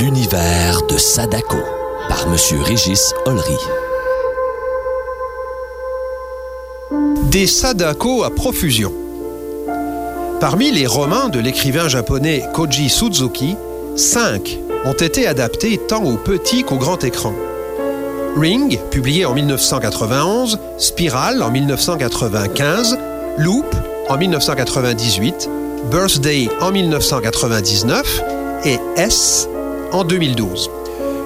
L'univers de Sadako par Monsieur Régis Olry. Des Sadako à profusion. Parmi les romans de l'écrivain japonais Koji Suzuki, cinq ont été adaptés tant au petit qu'au grand écran. Ring, publié en 1991, Spiral en 1995, Loop en 1998, Birthday en 1999 et S en 2012.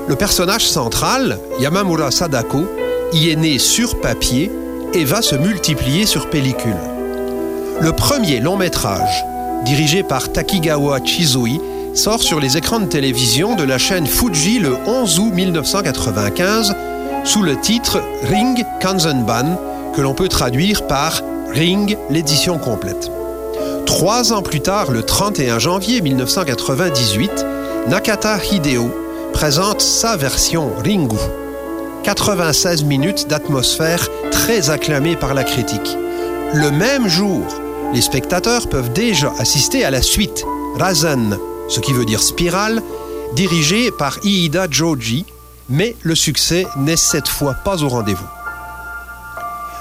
Le personnage central, Yamamura Sadako, y est né sur papier et va se multiplier sur pellicule. Le premier long métrage, dirigé par Takigawa Chizui, sort sur les écrans de télévision de la chaîne Fuji le 11 août 1995 sous le titre Ring Kanzenban, que l'on peut traduire par Ring, l'édition complète. Trois ans plus tard, le 31 janvier 1998, Nakata Hideo présente sa version Ringu. 96 minutes d'atmosphère très acclamée par la critique. Le même jour, les spectateurs peuvent déjà assister à la suite, Razen, ce qui veut dire spirale, dirigée par Iida Joji, mais le succès n'est cette fois pas au rendez-vous.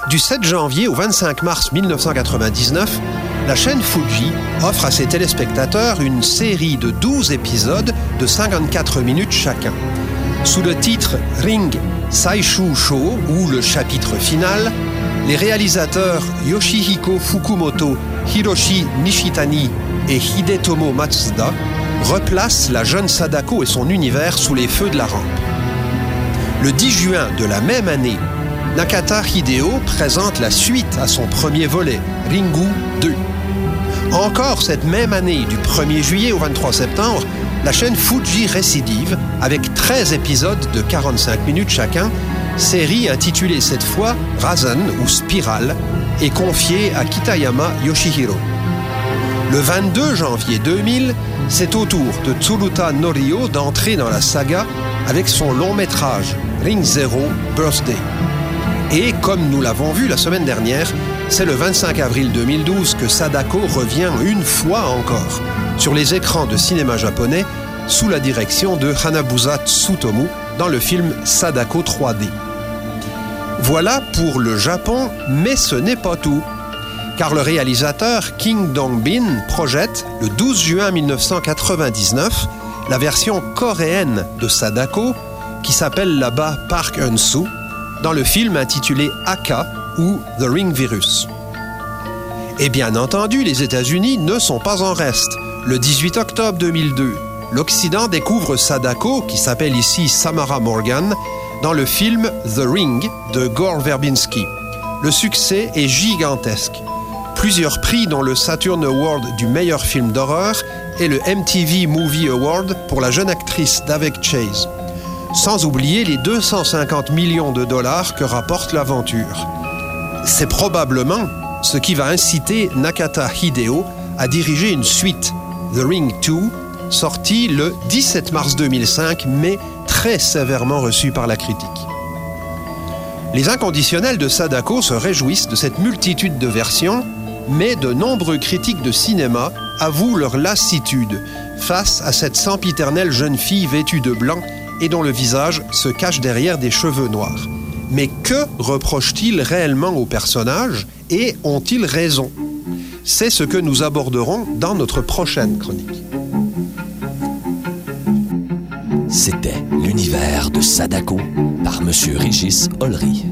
Du 7 janvier au 25 mars 1999, la chaîne Fuji offre à ses téléspectateurs une série de 12 épisodes de 54 minutes chacun. Sous le titre Ring Saishu Show ou le chapitre final, les réalisateurs Yoshihiko Fukumoto, Hiroshi Nishitani et Hidetomo Matsuda replacent la jeune Sadako et son univers sous les feux de la rampe. Le 10 juin de la même année, Nakata Hideo présente la suite à son premier volet, Ringu 2. Encore cette même année, du 1er juillet au 23 septembre, la chaîne Fuji récidive avec 13 épisodes de 45 minutes chacun, série intitulée cette fois Razen ou Spirale et confiée à Kitayama Yoshihiro. Le 22 janvier 2000, c'est au tour de Tsuruta Norio d'entrer dans la saga avec son long métrage Ring Zero Birthday. Et comme nous l'avons vu la semaine dernière, c'est le 25 avril 2012 que Sadako revient une fois encore sur les écrans de cinéma japonais sous la direction de Hanabusa Tsutomu dans le film Sadako 3D. Voilà pour le Japon, mais ce n'est pas tout. Car le réalisateur King Dong-bin projette, le 12 juin 1999, la version coréenne de Sadako, qui s'appelle là-bas Park Eun-soo, dans le film intitulé Aka ou The Ring Virus. Et bien entendu, les États-Unis ne sont pas en reste. Le 18 octobre 2002, l'Occident découvre Sadako, qui s'appelle ici Samara Morgan, dans le film The Ring de Gore Verbinski. Le succès est gigantesque. Plusieurs prix dont le Saturn Award du meilleur film d'horreur et le MTV Movie Award pour la jeune actrice Davek Chase. Sans oublier les 250 millions de dollars que rapporte l'aventure. C'est probablement ce qui va inciter Nakata Hideo à diriger une suite, The Ring 2, sortie le 17 mars 2005, mais très sévèrement reçue par la critique. Les inconditionnels de Sadako se réjouissent de cette multitude de versions, mais de nombreux critiques de cinéma avouent leur lassitude face à cette sempiternelle jeune fille vêtue de blanc et dont le visage se cache derrière des cheveux noirs. Mais que reprochent-ils réellement au personnage et ont-ils raison? C'est ce que nous aborderons dans notre prochaine chronique. C'était l'univers de Sadako par Monsieur Régis Olry.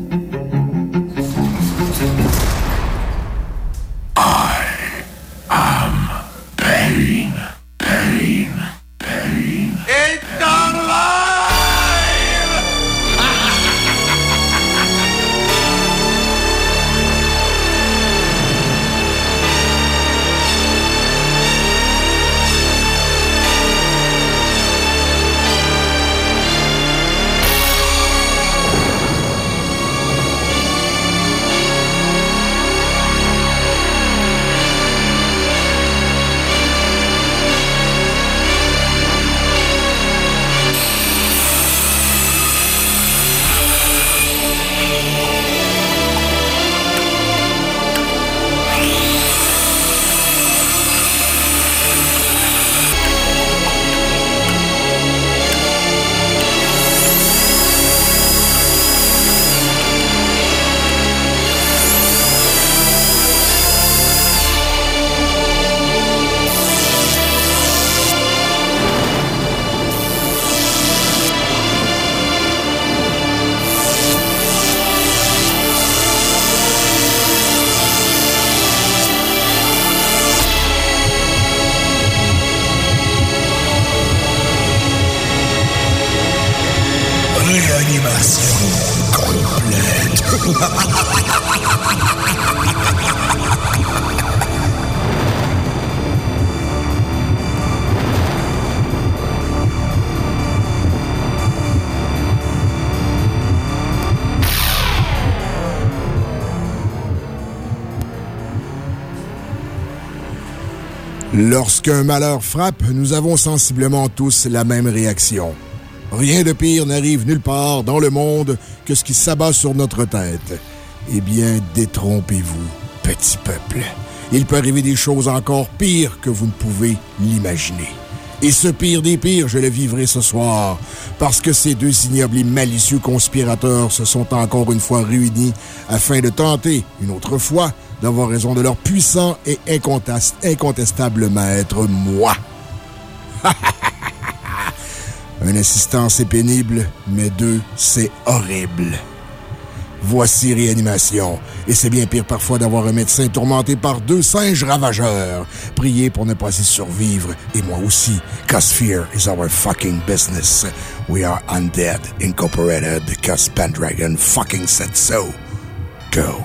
Lorsqu'un malheur frappe, nous avons sensiblement tous la même réaction. Rien de pire n'arrive nulle part dans le monde que ce qui s'abat sur notre tête. Eh bien, détrompez-vous, petit peuple. Il peut arriver des choses encore pires que vous ne pouvez l'imaginer. Et ce pire des pires, je le vivrai ce soir, parce que ces deux ignobles et malicieux conspirateurs se sont encore une fois réunis afin de tenter, une autre fois, d'avoir raison de leur puissant et incontestable maître, moi. Un assistant, c'est pénible, mais deux, c'est horrible. Voici réanimation. Et c'est bien pire parfois d'avoir un médecin tourmenté par deux singes ravageurs. Priez pour ne pas y survivre. Et moi aussi. Cause fear is our fucking business. We are undead incorporated cause Pendragon fucking said so. Go.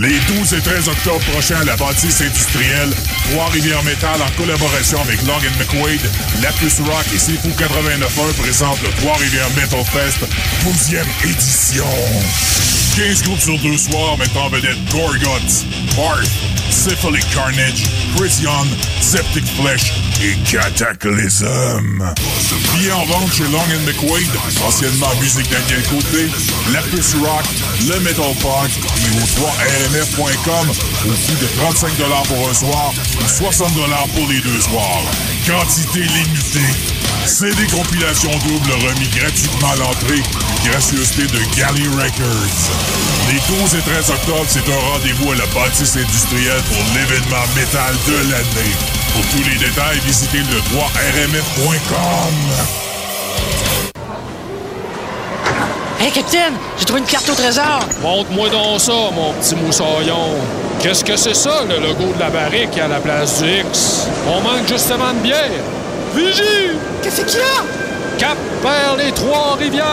Les 12 et 13 octobre prochains à la bâtisse industrielle, Trois-Rivières Métal en collaboration avec Long McQuaid, Lapus Rock et Sifu 89.1 présentent le Trois-Rivières Metal Fest 12e édition. 15 groupes sur deux soirs mettant en vedette Gorguts, Barth, Syphilic Carnage, Christian, Septic Flesh et Cataclysm. Billets en vente chez Long McQuaid, anciennement Musique Daniel Côté, Lapus Rock, le Metal Punk et au 3rmf.com au coût de 35 pour un soir ou 60 pour les deux soirs. Quantité limitée. CD compilation double remis gratuitement à l'entrée, gracieuseté de Galley Records. Les 12 et 13 octobre, c'est un rendez-vous à la bâtisse industrielle pour l'événement métal de l'année. Pour tous les détails, visitez le 3rmf.com. Hey, capitaine, j'ai trouvé une carte au trésor. Montre-moi donc ça, mon petit moussaillon. Qu'est-ce que c'est ça, le logo de la barrique à la place du X? On manque justement de bière. Vigie! Qu'est-ce qu'il y a? Cap vers les Trois-Rivières!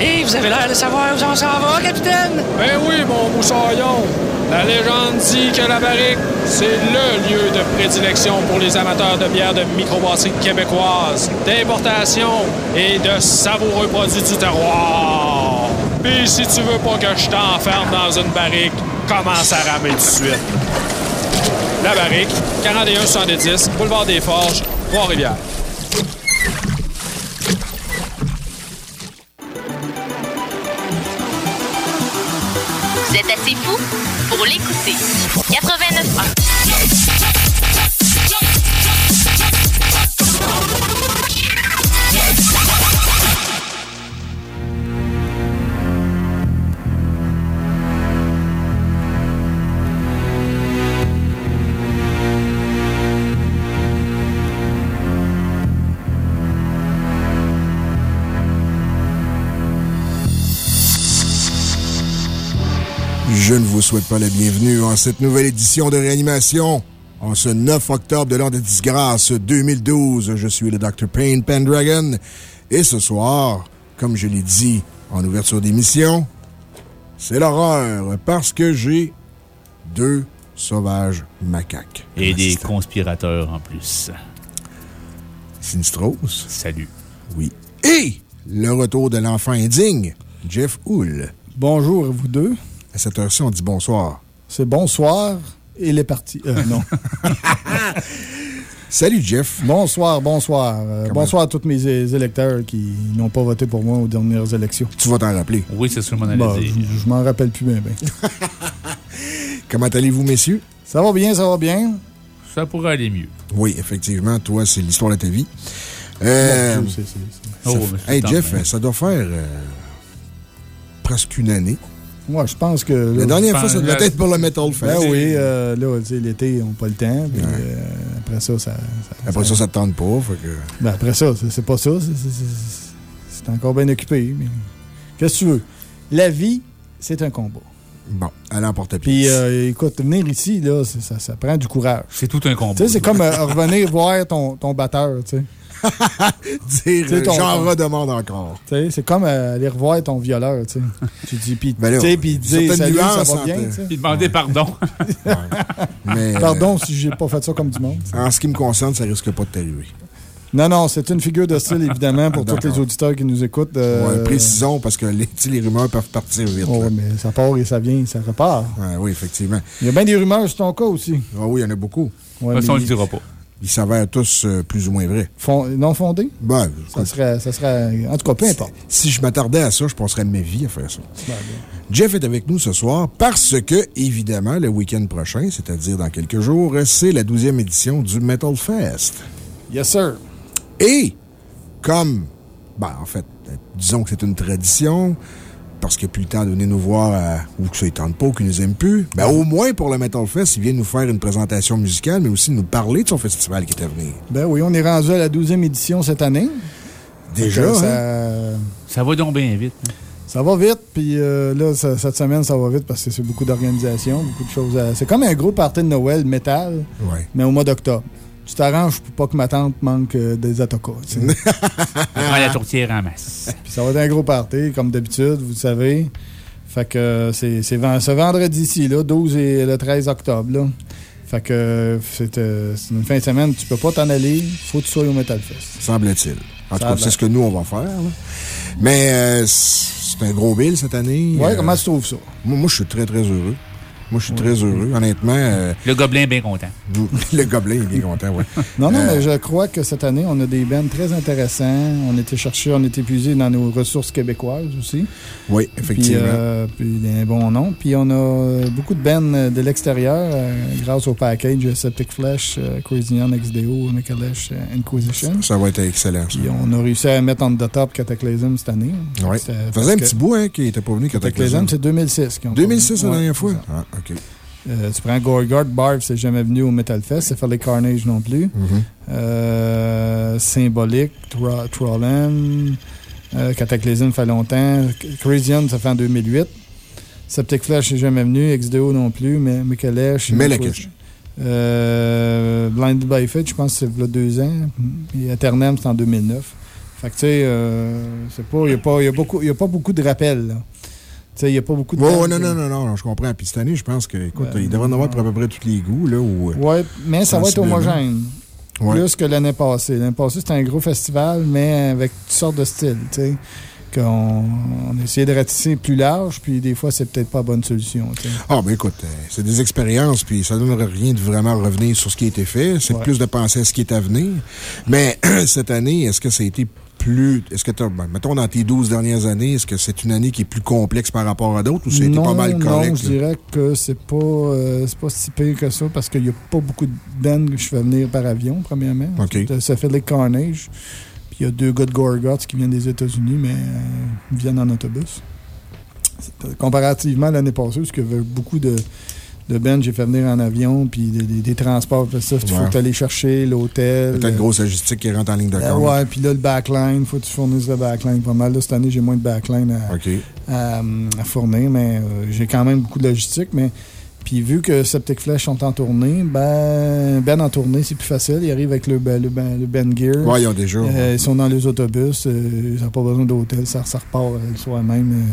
Hé, vous avez l'air de savoir où on s'en va, capitaine? Ben oui, mon moussaillon. La légende dit que la barrique, c'est le lieu de prédilection pour les amateurs de bière de microbrasserie québécoise, d'importation et de savoureux produits du terroir. Puis si tu veux pas que je t'enferme dans une barrique, commence à ramer tout de suite. La barrique, 41-70, boulevard des Forges, Trois-Rivières. Assez fou pour l'écouter. 89.1. ne vous souhaite pas la bienvenue en cette nouvelle édition de réanimation. En ce 9 octobre de l'an de disgrâce 2012, je suis le Dr. Payne Pendragon. Et ce soir, comme je l'ai dit en ouverture d'émission, c'est l'horreur parce que j'ai deux sauvages macaques. Et des conspirateurs en plus. Sinistros. Salut. Oui. Et le retour de l'enfant indigne, Jeff Hull. Bonjour à vous deux. À cette heure-ci, on dit bonsoir. C'est bonsoir et les parties. Euh, non. Salut, Jeff. Bonsoir, bonsoir. Euh, bonsoir à tous mes électeurs qui n'ont pas voté pour moi aux dernières élections. Tu vas t'en rappeler. Oui, c'est ce que je m'en allais Bah, dire. je je m'en rappelle plus bien. bien. Comment allez-vous, messieurs? Ça va bien, ça va bien? Ça pourrait aller mieux. Oui, effectivement, toi, c'est l'histoire de ta vie. Euh, Dieu, mais hey, Jeff, ça doit faire euh, presque une année. Moi, je pense que. La dernière fois, ça devait être pour le Metal Fest. Ben oui, euh, là, tu sais, l'été, on n'a pas le temps. puis, euh, après ça, ça. ça- Après ça, ça te tente pas. Fait que... Ben, après ça, c'est pas ça. c'est- encore bien occupé. mais Qu'est-ce que tu veux? La vie, c'est un combat. Bon, allez en porte Puis, euh, écoute, venir ici, là, ça prend du courage. C'est tout un combat. Tu sais, c'est comme euh, revenir voir ton, ton batteur, tu sais. Dire, j'en redemande encore. C'est comme euh, aller revoir ton violeur, tu dis, puis Ben dire salut, ça va bien. Puis demander pardon. Mais, euh, Pardon si j'ai pas fait ça comme du monde. en ce qui me concerne, ça risque pas de t'arriver. Non, non, c'est une figure de style, évidemment, pour tous les auditeurs qui nous écoutent. euh, Ouais, précisons, parce que les, rumeurs peuvent partir vite. oh, mais ça part et ça vient, ça repart. Ouais, oui, effectivement. Il y a bien des rumeurs sur ton cas aussi. Ah oui, il y en a beaucoup. Ouais, De toute façon, on mais- le dira pas. Ils s'avèrent tous euh, plus ou moins vrais. Fond- non fondé? Ben, Ça serait, ça serait. En tout cas, peu importe. Si je m'attardais à ça, je passerais ma vie à faire ça. Jeff est avec nous ce soir parce que, évidemment, le week-end prochain, c'est-à-dire dans quelques jours, c'est la 12e édition du Metal Fest. Yes, sir. Et, comme, ben, en fait, disons que c'est une tradition, parce qu'il n'y a plus le temps de venir nous voir, à- ou que ça ne tente pas, ou qu'il nous aime plus, ben, au moins pour le Metal Fest, il vient nous faire une présentation musicale, mais aussi nous parler de son festival qui est à venir. Ben oui, on est rendu à la 12e édition cette année. Déjà, que ça, hein? Ça va donc bien vite. hein? ça va vite, puis euh, là, ça- cette semaine, ça va vite parce que c'est beaucoup d'organisation, beaucoup de choses. à- C'est comme un gros party de Noël métal, Ouais. mais au mois d'octobre. Tu t'arranges pour pas que ma tante manque euh, des atokas. On prend la tourtière en masse. Puis ça va être un gros party, comme d'habitude, vous le savez. Fait que euh, c'est ce vendredi-ci, là, 12 et le 13 octobre. Là. Fait que euh, c'est euh, c'est une fin de semaine, tu peux pas t'en aller, faut que tu sois au Metal Fest. Semble-t-il. En tout cas, c'est ce que nous, on va faire. là. Mais euh, c'est un gros bill cette année. Ouais, Euh, comment tu trouves ça? Moi, moi, je suis très, très heureux. Moi, je suis très heureux. Honnêtement, euh, Le gobelin est bien content. le gobelin est bien content, ouais. Non, non, Euh, mais je crois que cette année, on a des bands très intéressants. On a été chercher, on a été puisé dans nos ressources québécoises aussi. Oui, effectivement. Puis, euh, puis des bons noms. Puis on a euh, beaucoup de bands euh, de l'extérieur euh, grâce au package Septic Flesh, euh, Crazy On, XDO, Mikalesh, euh, Inquisition. Ça va être excellent, ça. Puis on a réussi à mettre on the top Cataclysm cette année. Ouais. C'était- Ça faisait un petit bout hein, qui n'était pas venu Cataclysm, Cataclysm. c'est 2006. qu'ils ont 2006 la dernière fois? Ah, OK. Euh, tu prends Gorgard, Barb, c'est jamais venu au Metal Fest, c'est les Carnage non plus. Mhm. Euh, Symbolique, euh, Cataclysm fait longtemps. Crazy On, ça fait en 2008. Septic Flash n'est jamais venu, XDO non plus, mais Mikalesh. Melekesh. Euh, Blinded by Fate, je pense que c'est deux ans. Et Eternam, c'est en 2009. Fait que, tu sais, c'est il n'y a, pas- beaucoup- il y a pas beaucoup de rappels, là. Sais, il n'y a pas beaucoup de. Ouais, non, non, non, non, je comprends. Puis cette année, je pense que, écoute, il devrait en avoir pour à peu près tous les goûts, là. Où, Ouais, mais ça va être homogène. Ouais. Plus que l'année passée. L'année passée, c'était un gros festival, mais avec toutes sortes de styles, tu sais. Qu'on on essayait de ratisser plus large, puis des fois, c'est peut-être pas la bonne solution. Ah, ben écoute, euh, c'est des expériences, puis ça ne donne rien de vraiment revenir sur ce qui a été fait. C'est Ouais. plus de penser à ce qui est à venir. Mais cette année, est-ce que ça a été plus. Est-ce que, t'as- ben, mettons, dans tes 12 dernières années, est-ce que c'est une année qui est plus complexe par rapport à d'autres ou c'était pas mal correct? Non, je dirais que c'est pas, euh, pas si pire que ça, parce qu'il n'y a pas beaucoup de bands que je fais venir par avion, premièrement. OK. Ça fait les Carnage. Puis il y a deux gars de Gorgoth qui viennent des États-Unis, mais euh, ils viennent en autobus. Euh, Comparativement à l'année passée, parce qu'il y avait beaucoup de, de bands, j'ai fait venir en avion, puis des, des- des transports, puis ça, il faut que tu aller chercher l'hôtel. Peut-être une grosse logistique qui rentre en ligne de Euh, compte. ouais, puis là, le backline, il faut que tu fournisses le backline pas mal. Là, cette année, j'ai moins de backline à, OK. à, à fournir, mais euh, j'ai quand même beaucoup de logistique. Mais puis vu que Septic Flash sont en tournée, ben, ben en tournée, c'est plus facile. Ils arrivent avec le, ben- le, ben- le Ben Gear. Ouais, ils ont déjà. Euh, ils sont dans les autobus. euh, ils n'ont pas besoin d'hôtel. Ça, ça repart euh, le soir même.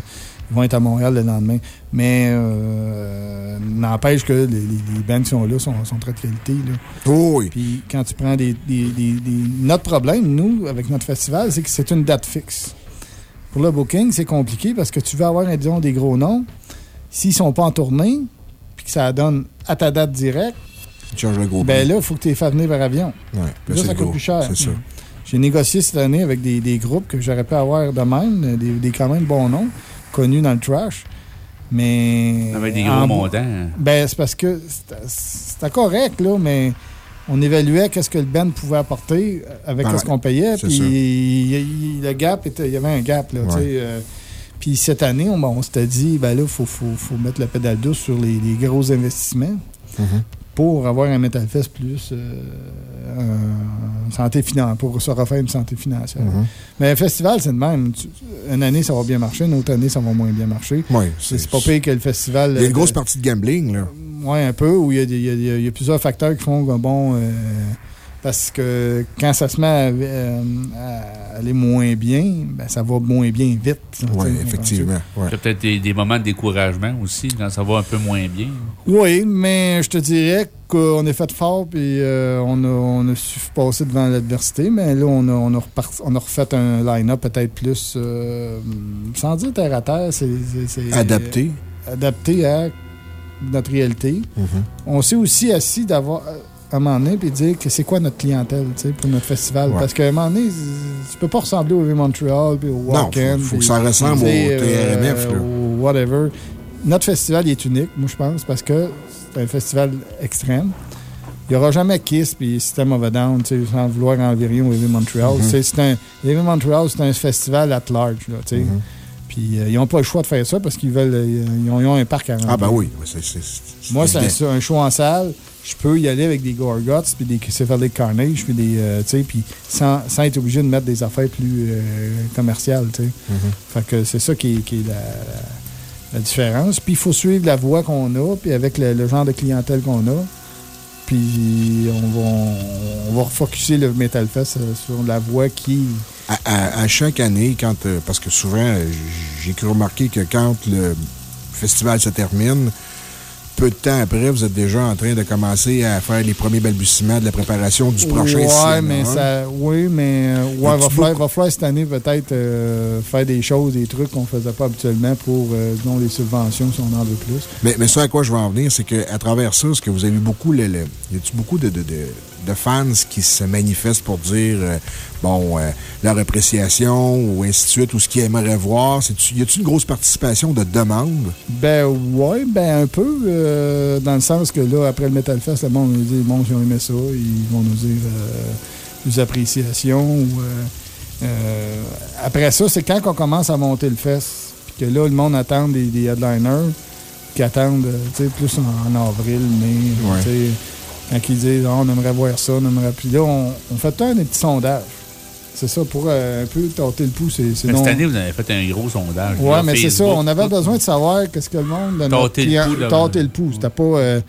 Ils vont être à Montréal le lendemain. Mais euh, n'empêche que les, les, bands qui sont là sont, sont très de qualité. Là. Oh oui. Puis quand tu prends des, des- des- des- Notre problème, nous, avec notre festival, c'est que c'est une date fixe. Pour le booking, c'est compliqué parce que tu veux avoir, disons, des gros noms. S'ils sont pas en tournée, puis que ça donne à ta date directe, Tu changes le gros ben là, il faut que tu les fasses venir par avion. Ouais, Là, c'est ça coûte gros. plus cher. C'est ça. J'ai négocié cette année avec des, groupes que j'aurais pu avoir de même, des, des quand même bons noms, connus dans le trash. Mais. Avec des en- gros montants. Ben, c'est parce que c'était- correct, là, mais on évaluait qu'est-ce que le band pouvait apporter avec Ouais, ce qu'on payait. Puis ça. il- il- le gap, était, il y avait un gap, là, tu Ouais. sais, euh, puis cette année, on, on s'était dit, ben là, il faut, faut, faut mettre la pédale douce sur les, les gros investissements Mhm. Pour avoir un Metal Fest plus euh, santé financière, pour se refaire une santé financière. Mhm. Mais un festival, c'est de même. Une année, ça va bien marcher, une autre année, ça va moins bien marcher. Ouais, C'est pas pire que le festival. Il y a une euh, grosse partie de gambling, là. oui, un peu, où y y y il y a plusieurs facteurs qui font que, bon, euh, parce que quand ça se met à, euh, à aller moins bien, ben, ça va moins bien vite. Oui, effectivement. Ouais. Il y a peut-être des, des moments de découragement aussi, quand ça va un peu moins bien. Oui, mais je te dirais qu'on est fait fort, puis euh, on, a, on a su passer devant l'adversité, mais là, on a, on a, repart- on a refait un line-up peut-être plus, euh, sans dire terre à terre, c'est... Adapté. adapté à notre réalité. Mhm. On s'est aussi assis d'avoir à un moment donné et dire que c'est quoi notre clientèle pour notre festival. Ouais. Parce qu'à un moment donné, tu peux pas ressembler au V Montreal puis au Non, Walk-In. faut- faut que puis- ça ressemble puis, au sais, TRMF, ou whatever. Notre festival il est unique, moi, je pense, parce que c'est un festival extrême. Il n'y aura jamais Kiss puis System of a Down, sans vouloir enlever rien au Heavy Montreal. C'est- c'est un, Heavy Montreal, c'est un festival at large, là, tu sais. Mhm. Puis euh, ils n'ont pas le choix de faire ça parce qu'ils veulent, euh, ils ont, ils ont un parc à Ah, remplir. ben oui. Moi, c'est un, un show en salle. Je peux y aller avec des Gorgots, puis des Cephalic Carnage, puis des. euh, tu sais, puis sans, sans être obligé de mettre des affaires plus euh, commerciales, tu sais. Mm-hmm. Fait que c'est ça qui est, qui est la, la différence. Puis il faut suivre la voie qu'on a, puis avec le, le genre de clientèle qu'on a. Puis on va, on va refocuser le Metal Fest euh, sur la voie qui. À, à- à chaque année, quand, euh, parce que souvent, j'ai cru remarquer que quand le festival se termine, peu de temps après, vous êtes déjà en train de commencer à faire les premiers balbutiements de la préparation du prochain Ouais, cinéma. mais ça. Oui, mais. euh, ouais, va falloir, beaucoup- va falloir cette année peut-être euh, faire des choses, des trucs qu'on ne faisait pas habituellement pour, euh, les subventions si on en veut plus. Mais, mais ça à quoi je veux en venir, c'est qu'à travers ça, ce que vous avez beaucoup, le, le- y a-tu beaucoup de, de, de, de fans qui se manifestent pour dire, euh, bon, euh, leur appréciation ou ainsi de suite, ou ce qu'ils aimeraient voir? Y a-t-il une grosse participation de demandes? Ben, ouais, ben, un peu, euh, dans le sens que là, après le Metal Fest, le monde nous dit, bon, ils ont aimé ça, ils vont nous dire des appréciations. Ou, après ça, c'est quand on commence à monter le fest, puis que là, le monde attend des, des headliners, qui attendent, plus en, en avril, mai, Ouais. Quand ils disent, Ah, on aimerait voir ça, on aimerait. Puis là, on, on fait un des petits sondages. C'est ça, pour euh, un peu tâter le pouls. c'est non- cette année, vous avez fait un gros sondage. Là, mais c'est ça. On avait besoin de savoir qu'est-ce que le monde de notre Tâter le client- tâter le pouls. C'était pas. euh,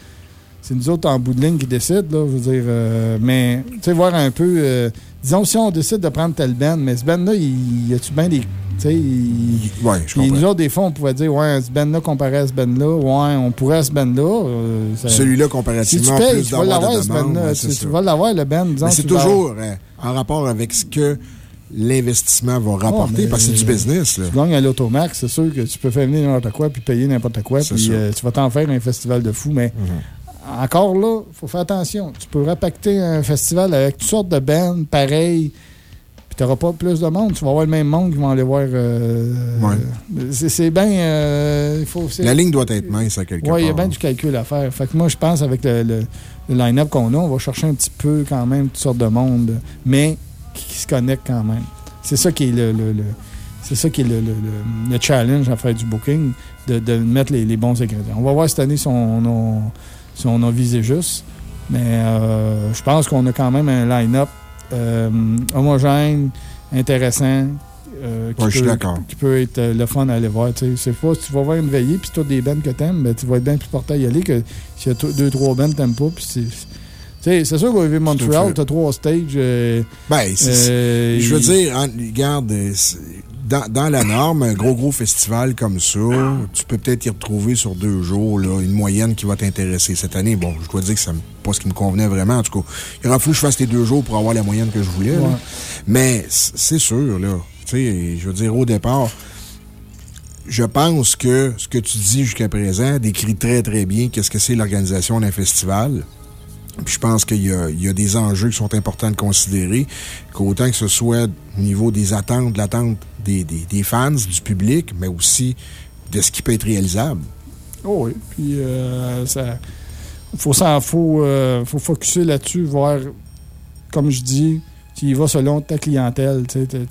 c'est nous autres en bout de ligne qui décident, là. Je veux dire. euh, mais, tu sais, voir un peu. Disons, si on décide de prendre tel band, mais ce band-là, il y a-tu bien des. Tu sais, il- Ouais, je comprends. nous autres, des fois, on pouvait dire, ouais, ce band-là comparé à ce band-là, ouais, on pourrait à ce band-là. euh, ça- Celui-là, Si tu comparativement, payes, plus tu vas l'avoir, ce band-là. ouais, tu, vas l'avoir, le band. c'est toujours euh, en rapport avec ce que l'investissement va rapporter, parce que c'est du business. Là. Tu gagnes à l'automax, c'est sûr que tu peux faire venir n'importe quoi puis payer n'importe quoi, puis euh, tu vas t'en faire un festival de fous, mais encore là, il faut faire attention. Tu peux rapacter un festival avec toutes sortes de bands pareilles, puis tu n'auras pas plus de monde. Tu vas avoir le même monde qui vont aller voir. euh, c'est c'est bien. euh, il faut- c'est- La ligne doit être mince à quelque oui, il y a bien du calcul à faire. Fait que moi, je pense avec le, le- le line-up qu'on a, on va chercher un petit peu quand même toutes sortes de monde, mais qui, qui se connectent quand même. C'est ça qui est le, le- c'est ça qui est le, le- le- le challenge à faire du booking, de, de mettre les, les bons ingrédients. On va voir cette année si on a, si on a visé juste, mais euh, je pense qu'on a quand même un line-up euh, homogène, intéressant. euh, qui Ouais, je suis peut- d'accord. Qui peut être euh, le fun à aller voir. C'est pas si tu vas voir une veillée puis tu as des bands que t'aimes, ben, tu vas être bien plus porté à y aller que s'il y a deux, trois bands que t'aimes pas. C'est. sûr qu'au Heavy Montreal, fait. tu as trois stages. Ben, je veux dire, en- regarde, dans, dans la norme, un gros, gros festival comme ça, tu peux peut-être y retrouver sur deux jours là, une moyenne qui va t'intéresser. Cette année, bon, je dois dire que c'est pas ce qui me convenait vraiment. En tout cas, il aurait fallu que je fasse les deux jours pour avoir la moyenne que je voulais. Ouais. Mais c'est sûr, là. Tu sais, je veux dire, au départ, je pense que ce que tu dis jusqu'à présent décrit très, très bien qu'est-ce que c'est l'organisation d'un festival. Puis je pense qu'il y, a- des enjeux qui sont importants de considérer, qu'autant que ce soit au niveau des attentes, de l'attente des, fans, du public, mais aussi de ce qui peut être réalisable. Oh oui. Puis, euh, ça. Faut, s'en- faut, euh, faut focuser là-dessus, voir, comme je dis, tu y vas selon ta clientèle. tu sais,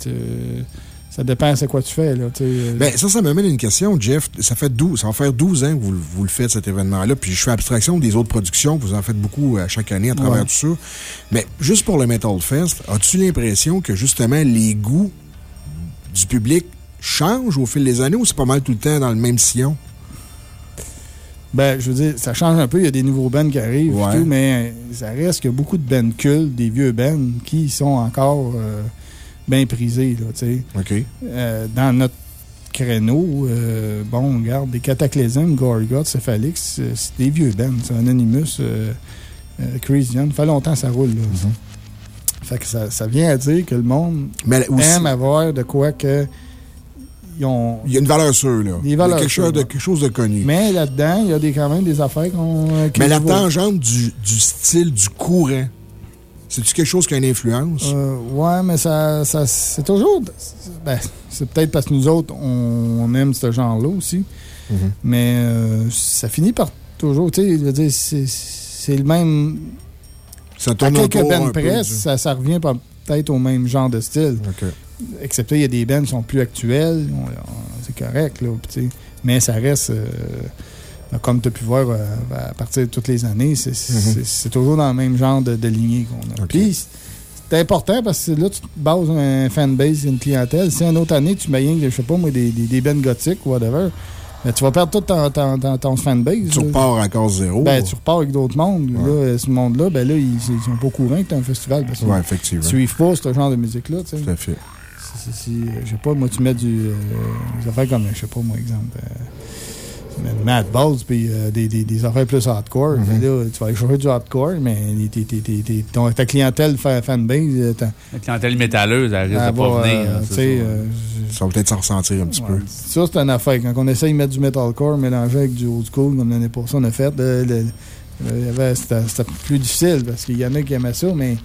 ça dépend c'est quoi tu fais. Là, sais. Ben, ça, ça m'amène à une question, Jeff. Ça fait 12, ça va faire 12 ans que vous, le- vous le faites, cet événement-là. Puis je fais abstraction des autres productions. Vous en faites beaucoup à chaque année à travers Ouais. tout ça. Mais juste pour le Metal Fest, as-tu l'impression que justement les goûts du public changent au fil des années ou c'est pas mal tout le temps dans le même sillon? Ben, je veux dire, ça change un peu. Il y a des nouveaux bands qui arrivent, et Ouais. tout, mais ça reste qu'il y a beaucoup de bands cultes, des vieux bands, qui sont encore euh, bien prisés, là, tu sais. OK. Euh, dans notre créneau, euh, bon, regarde, des Cataclysm, Gorgot, Cephalix, c'est c'est des vieux bands. C'est Anonymous, euh, euh, Crazy Young. Ça fait longtemps que ça roule, là. Fait que ça, ça vient à dire que le monde Mais aussi- aime avoir de quoi que ils ont. Il y a une valeur sûre, là. Des Il y a quelque chose, de, quelque chose de connu. Mais là-dedans, il y a des, quand même des affaires qu'on. euh, qui Mais la tangente du, du style, du courant, c'est-tu quelque chose qui a une influence? Euh, ouais, mais ça, ça c'est toujours. Ben, c'est peut-être parce que nous autres, on, on aime ce genre-là aussi. Mhm. Mais euh, ça finit par toujours. Tu sais, c'est le même. Ça À tourne quelques autour un bands peu, sais. ça, ça revient peut-être au même genre de style. Excepté, il y a des bands qui sont plus actuels. C'est correct, là. Mais ça reste. euh, comme tu as pu voir euh, à partir de toutes les années, c'est c'est toujours dans le même genre de, de lignée qu'on a. Puis, c'est important parce que là, tu te bases un fanbase, une clientèle. Si une autre année, tu mets rien que, je sais pas moi, des, des, des bands gothiques ou whatever, ben, tu vas perdre tout ton, ton, ton, ton fanbase. Tu là. repars à cause zéro. Ben, tu repars avec d'autres mondes. Là, ce monde-là, ben là, ils, ils sont pas au courant que tu un festival. Parce Ouais, effectivement. Ils suivent pas ce genre de musique-là. Tout à fait. Si, si, si, euh, je sais pas, moi, tu mets du. euh, des affaires comme, je sais pas, moi, exemple. Euh, Mad Balls, puis euh, des, des, des affaires plus hardcore. Mm-hmm. Là, tu vas aller chercher du hardcore, mais ton- ta clientèle fa- fanbase, euh, La clientèle métalleuse, elle risque de pas va, venir. euh, hein, tu c'est sais, ça. euh, Ça va peut-être s'en ressentir un petit peu. ça, c'est une affaire. Quand on essaye de mettre du metalcore mélangé avec du old school, comme l'année passée, on a fait, c'était plus difficile parce qu'il y en a qui aimaient ça, mais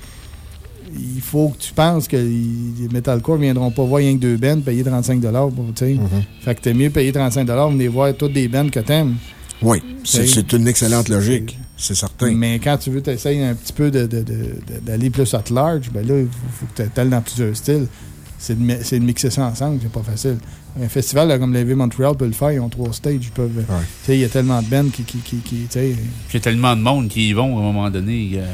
il faut que tu penses que les metalcore ne viendront pas voir rien que deux bands payer 35 pour, tu sais. Mm-hmm. Fait que t'es mieux payer 35 venir voir toutes des bands que t'aimes. Oui, c'est une excellente logique. C'est certain. Mais quand tu veux t'essayer un petit peu de- de- de- de- d'aller plus at large, ben là, il faut, faut que tu ailles dans plusieurs styles. C'est de, de mixer ça ensemble, c'est pas facile. Un festival là, comme l'Heavy Montreal peut le faire, ils ont trois stages, ils peuvent. Tu sais, il y a tellement de bands qui. qui, qui, qui, tu sais, Puis il y a tellement de monde qui y vont à un moment donné. euh,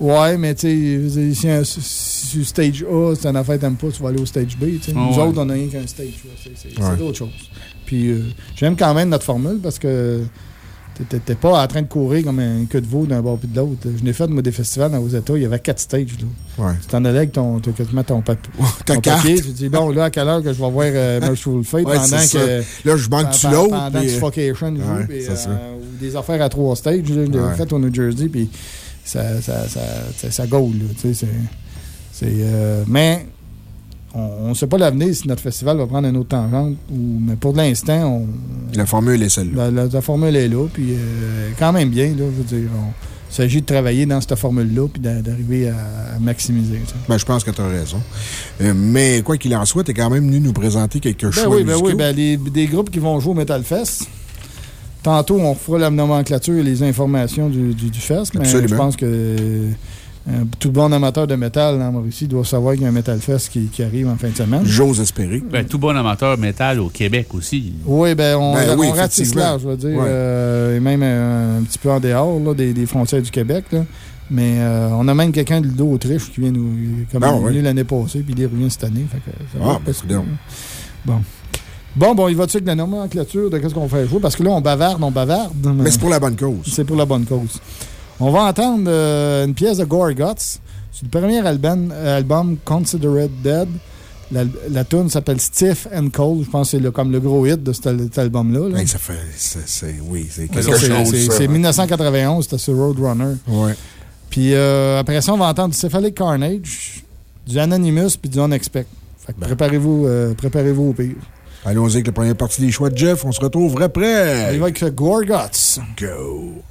Ouais, mais tu sais, je si, un- si- stage A, c'est une affaire que t'aimes pas, tu vas aller au stage B. sais. Nous Ouais. autres, on a rien qu'un stage. C'est Ouais. d'autres choses. Puis euh, j'aime quand même notre formule parce que t'es pas en train de courir comme un queue de veau d'un bord puis de l'autre. Je n'ai fait, moi, des festivals dans États, il y avait quatre stages. Là. Ouais. Tu t'en allais avec ton, quasiment ton, papier. ton papier. Tu dis, bon, là, à quelle heure que je vais voir euh, Merciful Fate Ouais, pendant que. Là, je manque tu pendant- l'autre, Pendant que euh, Suffocation joue, ouais, euh, ou des affaires à trois stages. là, Je l'ai fait au New Jersey, puis ça, ça, ça, ça, gaule, là, tu sais, c'est- euh, mais on ne sait pas l'avenir si notre festival va prendre un autre tangente. Ou, mais pour l'instant, on, La formule est celle-là. la, la- la formule est là, puis euh, quand même bien, là, je veux dire. on- il s'agit de travailler dans cette formule-là, puis d'a- d'arriver à, à maximiser. Ben, je pense que tu as raison. Euh, mais quoi qu'il en soit, tu es quand même venu nous présenter quelques Ben choix oui, ben oui, ben les, des groupes qui vont jouer au Metal Fest. Tantôt, on fera la nomenclature et les informations du, du, du fest, mais Absolument. je pense que euh, tout bon amateur de métal en Mauricie doit savoir qu'il y a un Metal Fest qui, qui arrive en fin de semaine. J'ose espérer. Ben, tout bon amateur métal au Québec aussi. Oui, ben on, Ben oui, on ratisse large, je veux dire, Ouais. euh, et même euh, un petit peu en dehors là, des, des frontières du Québec. là. Mais euh, on a même quelqu'un de d'Autriche qui vient nous. Comme il est ouais. venu l'année passée, puis il est revenu cette année. Fait que ça va Ah, pas ben. Bon. Bon, bon, il va-tu avec la nomenclature de qu'est-ce qu'on fait? Jouer? Parce que là, on bavarde, on bavarde. Mais c'est pour la bonne cause. C'est pour la bonne cause. On va entendre euh, une pièce de Gorguts. C'est le premier album, album Considered Dead. La, la tune s'appelle Stiff and Cold. Je pense que c'est le- comme le gros hit de cet, al- cet album-là. là. Ça fait. oui, c'est quelque c'est- chose. c'est- ça. C'est 1991, c'était sur Roadrunner. Ouais. Puis euh, après ça, on va entendre du Cephalic Carnage, du Anonymous puis du Unexpect. Fait Ben. que préparez-vous euh, préparez-vous au pire. Allons-y avec la première partie des choix de Jeff. On se retrouve après. Va avec Gorguts. Go.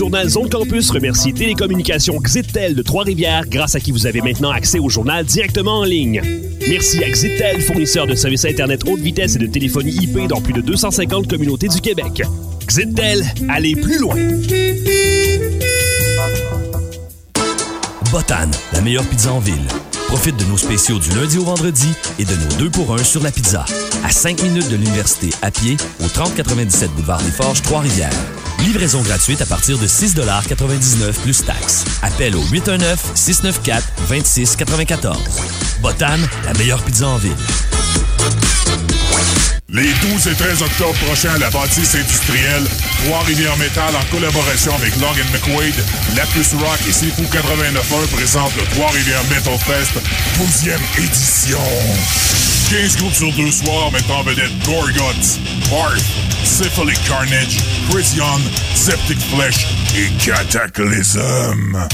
Journal Zone Campus remercie Télécommunications Xitel de Trois-Rivières, grâce à qui vous avez maintenant accès au journal directement en ligne. Merci à Xitel, fournisseur de services Internet haute vitesse et de téléphonie IP dans plus de 250 communautés du Québec. Xitel, allez plus loin! Botan, la meilleure pizza en ville. Profite de nos spéciaux du lundi au vendredi et de nos 2 pour 1 sur la pizza. À 5 minutes de l'université à pied au 3097 boulevard des Forges, Trois-Rivières. Livraison gratuite à partir de 6,99 plus taxes. Appel au 819-694-2694. Botan, la meilleure pizza en ville. Les 12 et 13 octobre prochains à la bâtisse industrielle, Trois-Rivières Métal en collaboration avec Long McQuaid, La Plus Rock et Sifu 89.1 présentent le Trois-Rivières Metal Fest 12e édition. 15 groupes sur deux soirs mettant en vedette Gorguts, Barth, Syphilic Carnage, Chris Young, Septic Flesh et Cataclysm.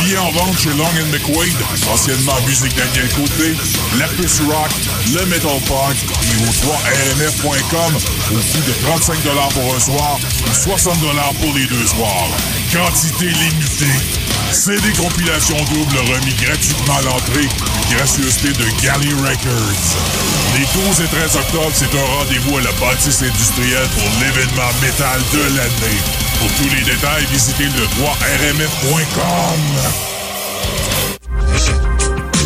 Billets en vente chez Long McQuaid, anciennement Musique Daniel Côté, La Rock, Le Metal Punk et au 3rmf.com au prix de 35 pour un soir ou 60 pour les deux soirs. Quantité limitée. CD compilation double remis gratuitement à l'entrée, gracieuseté de Galley Records. Les 12 et 13 octobre, c'est un rendez-vous à la bâtisse industrielle pour l'événement métal de l'année. Pour tous les détails, visitez le 3rmf.com.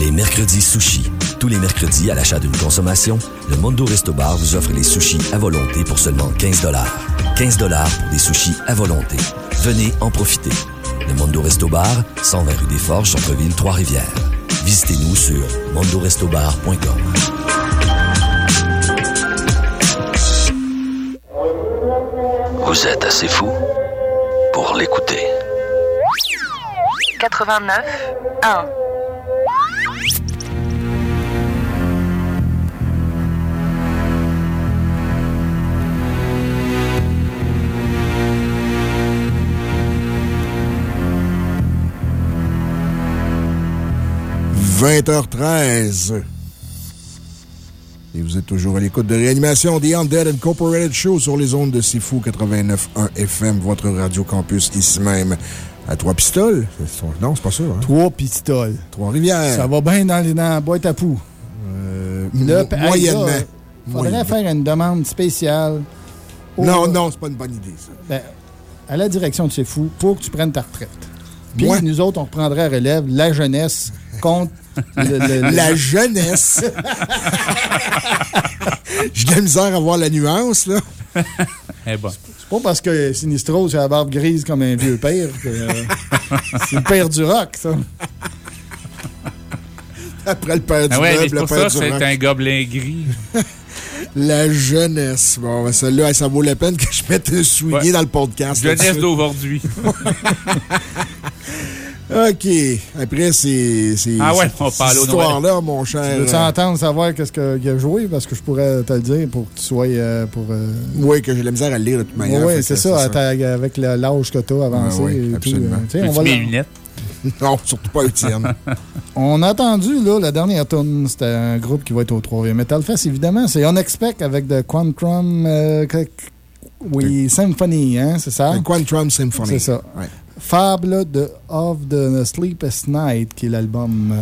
Les mercredis sushis. Tous les mercredis, à l'achat d'une consommation, le Mondo Resto Bar vous offre les sushis à volonté pour seulement 15 15 pour des sushis à volonté. Venez en profiter. Le Mondo Resto Bar, 120 rue des Forges, Centre-Ville, Trois-Rivières. Visitez-nous sur mondorestobar.com. Vous êtes assez fou pour l'écouter. 89 1 20h13. Et vous êtes toujours à l'écoute de réanimation The Undead Incorporated Show sur les ondes de Sifu 89.1 FM, votre radio campus ici même à Trois-Pistoles. Non, c'est pas ça. Hein? Trois-Pistoles. Trois-Rivières. Ça va bien dans, les, dans la boîte à poux? Euh, Là, moyennement. Il faudrait faire une demande spéciale. au- Non, non, c'est pas une bonne idée, ça. Ben, à la direction de Fou pour que tu prennes ta retraite. Puis Ouais. nous autres, on reprendrait à relève la jeunesse contre le- le- le- La jeunesse. J'ai de la misère à voir la nuance, là. Eh bon. C'est pas parce que Sinistro, c'est la barbe grise comme un vieux père. que, euh, c'est le père du rock, ça. Après le père du Ah ouais, mais meuble, c'est le pour père ça du rock. c'est un gobelin gris. La jeunesse. Bon, ben, celle-là, ça vaut la peine que je mette un soulier Ouais. dans le podcast. Jeunesse d'aujourd'hui. OK. Après, c'est. c'est- Ah ouais, on nouvelles. histoire-là, mon cher. Tu veux euh, entendre savoir qu'est-ce que- qu'il a joué? Parce que je pourrais te le dire pour que tu sois. euh, pour, euh, Oui, que j'ai la misère à le lire de toute manière. Oui, c'est ça, avec le- l'âge que tu as avancé. Ah oui, et tout, absolument. euh, tu sais, on, va mes lunettes? Non, surtout pas Étienne. on a entendu, là, la dernière tune, c'était un groupe qui va être au 3 Metal Fest, évidemment. C'est Unexpect avec The Quantum. euh, oui, Symphony, hein, c'est ça? The Quantum Symphony. C'est ça. Ouais. Fable de Of the Sleepless Night, qui est l'album. euh.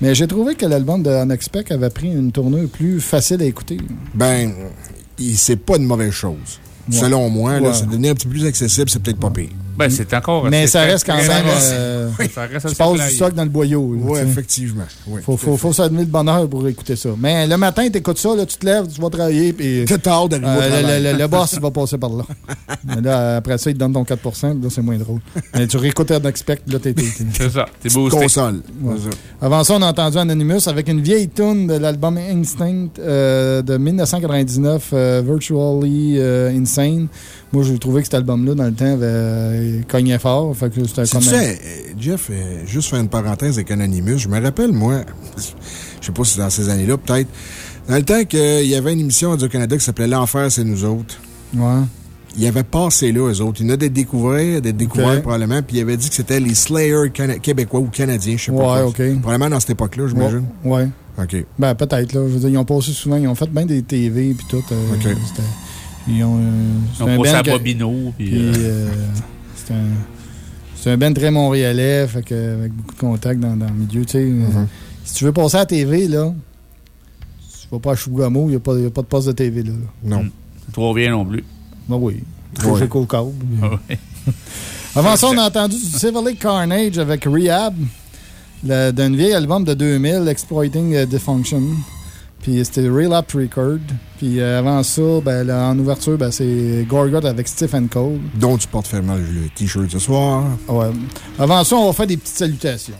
Mais j'ai trouvé que l'album de Unexpect avait pris une tournure plus facile à écouter. Ben, c'est pas une mauvaise chose. Ouais. Selon moi, Ouais. c'est devenu un petit peu plus accessible, c'est peut-être pas pire. Ben, c'est encore. Mais ça reste quand même. euh, Ça reste tu passes du stock dans le boyau. là, Oui, effectivement. Oui, Faut, faut, faut s'admettre de bonheur pour écouter ça. Mais le matin, tu écoutes ça, là, tu te lèves, tu vas travailler, puis. Au Euh, le, travail. le- le boss, il va passer par là. Mais là, après ça, il te donne ton 4% là, c'est moins drôle. Mais tu réécoutes Unexpect, là, t'es. C'est ça. T'es beau Console. Ouais. C'est ça. Avant ça, on a entendu Anonymous avec une vieille tune de l'album Instinct euh, de 1999, euh, Virtually euh, Insane. Moi, j'ai trouvé que cet album-là, dans le temps, avait euh, cogné fort. Fait que c'était Tu comme. sais, euh, Jeff, euh, juste faire une parenthèse avec Anonymous, je me rappelle, moi, je sais pas si c'est dans ces années-là, peut-être, dans le temps qu'il y avait une émission du Canada qui s'appelait L'Enfer, c'est nous autres. Ouais. Il avait passé là, eux autres. Il y en a des découverts, des découverts Ok. probablement, puis il avait dit que c'était les Slayers québécois ou canadiens, je sais pas. Ouais, ok. Probablement dans cette époque-là, j'imagine. Ouais. ouais. OK. Ben, peut-être, là. Je veux dire, ils ont passé souvent, ils ont fait bien des TV puis tout. euh, Ok. Ils ont, euh, Ils ont c'est un à que- Bobino, puis, euh, c'est un, c'est un band très montréalais, fait que, avec beaucoup de contacts dans, dans le milieu. tu sais. Mm-hmm. Si tu veux passer à la TV, là, tu vas pas à Chougamau, il n'y a, pas- il y a pas de poste de TV. Là, Non. Trop bien non plus. Ben oui. Ouais. Faut qu'au câble. Ah ouais. Avant ça, on a entendu du Silver Lake Carnage avec Rehab, d'un vieil album de 2000, Exploiting Dysfunction. Puis c'était Relapse Record. Puis euh, avant ça, ben, là, en ouverture, ben, c'est Gorgot avec Stephen Cole. Dont tu portes fermement le T-shirt ce soir. Ouais. Avant ça, on va faire des petites salutations.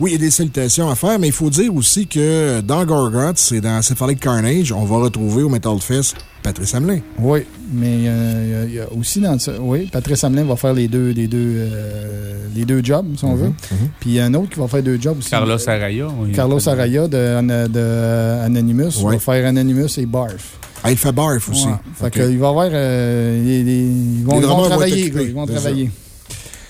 Oui, il y a des salutations à faire, mais il faut dire aussi que dans Gorgoth et dans Cephalic Carnage, on va retrouver au Metal Fest Patrice Hamelin. Oui, mais euh, il y a aussi dans ça. Oui, Patrice Hamelin va faire les deux, les deux, euh, les deux jobs, si on Mhm, veut. Puis il y a un autre qui va faire deux jobs aussi. Carlos Araya. oui. Carlos Araya de, de Anonymous Ouais. va faire Anonymous et Barf. Ah, il fait barf aussi. Ouais. Fait Ok. que il va y avoir. euh, les- les- ils vont, Les ils vont drummers vont travailler. être Ils vont ça.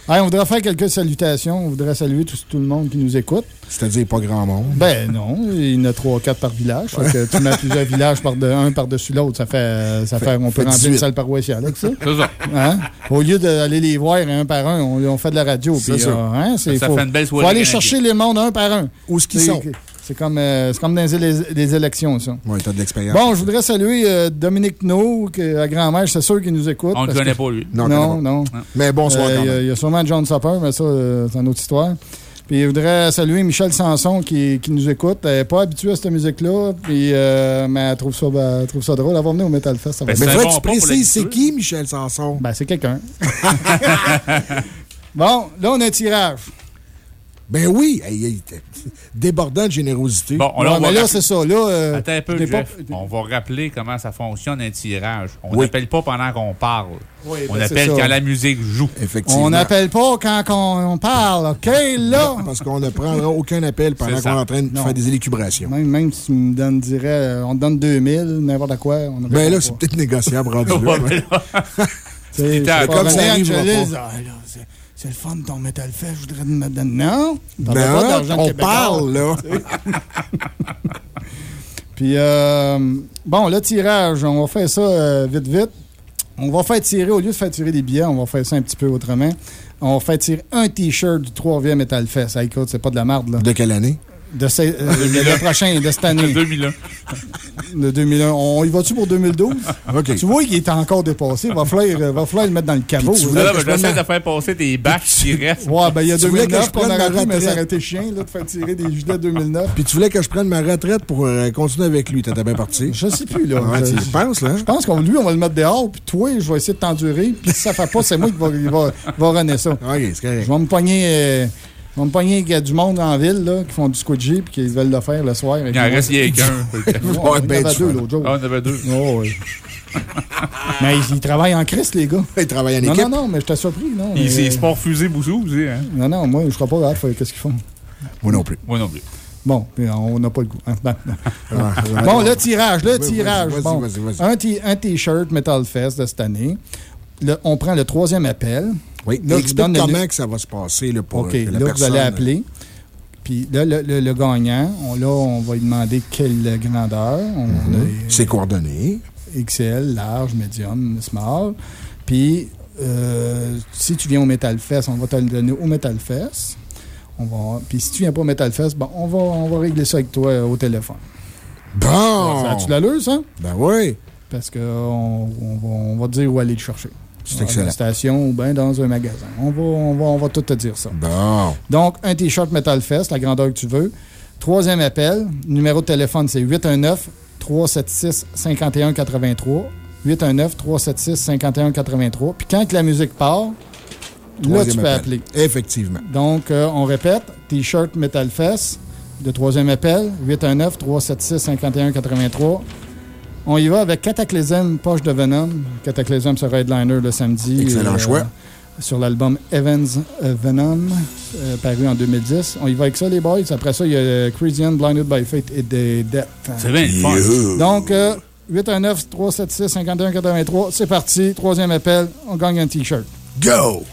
Hey, on voudrait faire quelques salutations. On voudrait saluer tout, tout le monde qui nous écoute. C'est-à-dire pas grand monde. Ben non, il y en a trois, quatre par village. Fait que tu mets plusieurs villages par de, un par-dessus l'autre. Ça fait, ça fait, on peut fait remplir une 18. salle paroissiale avec ça. C'est ça. Hein? Au lieu d'aller les voir un par un, on, on fait de la radio. Puis, ça. euh, hein, Ça faut, fait une belle faut soirée aller canadienne. chercher les mondes un par un. Où est-ce qu'ils sont? C'est comme, euh, c'est comme dans les, élections, ça. Oui, t'as de l'expérience. Bon, je voudrais saluer euh, Dominique No, que, à grand-mère, c'est sûr qu'il nous écoute. On ne parce connaît que- pas, lui. Non, on Non, non. Mais bonsoir Euh, quand Il y a- même. il y, a sûrement John Supper, mais ça, euh, c'est une autre histoire. Puis je voudrais saluer Michel Sanson qui, qui nous écoute. Elle n'est pas habituée à cette musique-là, puis, euh, mais elle trouve, ça, ben, elle trouve ça drôle. Elle va venir au Metal Fest. ça va Ben, Mais c'est vrai, tu précises, c'est qui, Michel Sanson? Ben, c'est quelqu'un. bon, là, on a un tirage. Ben oui, débordant de générosité. Bon, on, là, on va mais là, rappeler- c'est ça. Là, euh, Attends un peu, pas- Jeff. On va rappeler comment ça fonctionne un tirage. On Oui. n'appelle pas pendant qu'on parle. Oui, on ben, appelle quand la musique joue. Effectivement. On n'appelle pas quand on, on parle, OK, là? Parce qu'on ne prendra aucun appel pendant qu'on est en train de Non. faire des élucubrations. Même, même si tu me donnes, dirais, euh, on te donne 2000, n'importe quoi. On ne Ben là, pas. c'est peut-être négociable rendu là. c'est comme ça c'est- le fun ton Metal Fest, je voudrais me donner. Non, on parle Ben, pas on Québécois. parle, là. Puis, euh, bon, le tirage, on va faire ça euh, vite, vite. On va faire tirer, au lieu de faire tirer des billets, on va faire ça un petit peu autrement. On va faire tirer un T-shirt du 3e Metal Fest. Ah, écoute, c'est pas de la merde, là. De quelle année? De ce- euh, le, prochain, de cette année. 2001. De 2001. On y va-tu pour 2012? OK. Tu vois qu'il est encore dépassé. Il va falloir, euh, va falloir le mettre dans le caveau. Tu là. ben, je j'essaie de faire passer tes bacs qui restent. Ouais, ben il y a Tu voulais que 2009, je qu'on ma pu, mais ça aurait été chiant là, de faire tirer des gilets 2009. Puis tu voulais que je prenne ma retraite pour euh, continuer avec lui. T'étais bien parti. Je sais plus, là. Ouais, Je- tu y penses, là? Je pense qu'on lui, on va le mettre dehors, puis toi, je vais essayer de t'endurer. Puis si ça fait pas, c'est moi qui va, va, va runner ça. OK, c'est Je vais me pogner. euh, je vais me pogner qu'il y a du monde en ville là, qui font du squidgy puis qui veulent le faire le soir. Il en reste rien qu'un. Il y en avait deux l'autre jour. Ah, on avait deux. Oh, oui. mais ils, ils travaillent en Christ, les gars. Il travaille en Non, équipe. non, non, mais j'étais surpris. Non, Il mais- s'est sport fusé Boussou aussi. Hein? non, non, moi, je serais pas grave. Qu'est-ce qu'ils font? Moi non plus. Moi non plus. Bon, puis on n'a pas le goût. hein. Bon, le tirage, le tirage. vas-y, Bon, vas-y, vas-y. un T-shirt Metal Fest de cette année. Le- on prend le troisième appel. Oui, Là, je explique donne le- comment que ça va se passer là, pour OK, que la là, personne... vous allez appeler. Puis là, le, le- le gagnant, on, là, on va lui demander quelle grandeur. On Mhm. a Ses coordonnées. XL, large, médium, small. Puis, euh, si tu viens au Metal Fest, on va te le donner au Metal Fest. On va, puis si tu viens pas au Metal Fest, bon, on va, on va régler ça avec toi euh, au téléphone. Bon! Ça a-tu l'allure, ça? Ben oui. Parce qu'on on va, on va te dire où aller le chercher. C'est excellent. la station ou bien dans un magasin. On va, on, va, on va tout te dire ça. Bon. Donc, un T-shirt Metal Fest, la grandeur que tu veux. Troisième appel, numéro de téléphone, c'est 819-376-5183. 819-376-5183. Puis quand que la musique part, là, Troisième tu peux appel. appeler. Effectivement. Donc, euh, on répète, T-shirt Metal Fest, de troisième appel, 819-376-5183. On y va avec Cataclysm, Poche de Venom. Cataclysm sera headliner le samedi. Excellent choix. Sur l'album Evans euh, Venom, euh, paru en 2010. On y va avec ça, les boys. Après ça, il y a euh, Christian, Blinded by Fate et The Death. C'est bien. Yeah. Donc, euh, 819-376-5183. C'est parti. Troisième appel. On gagne un T-shirt. Go!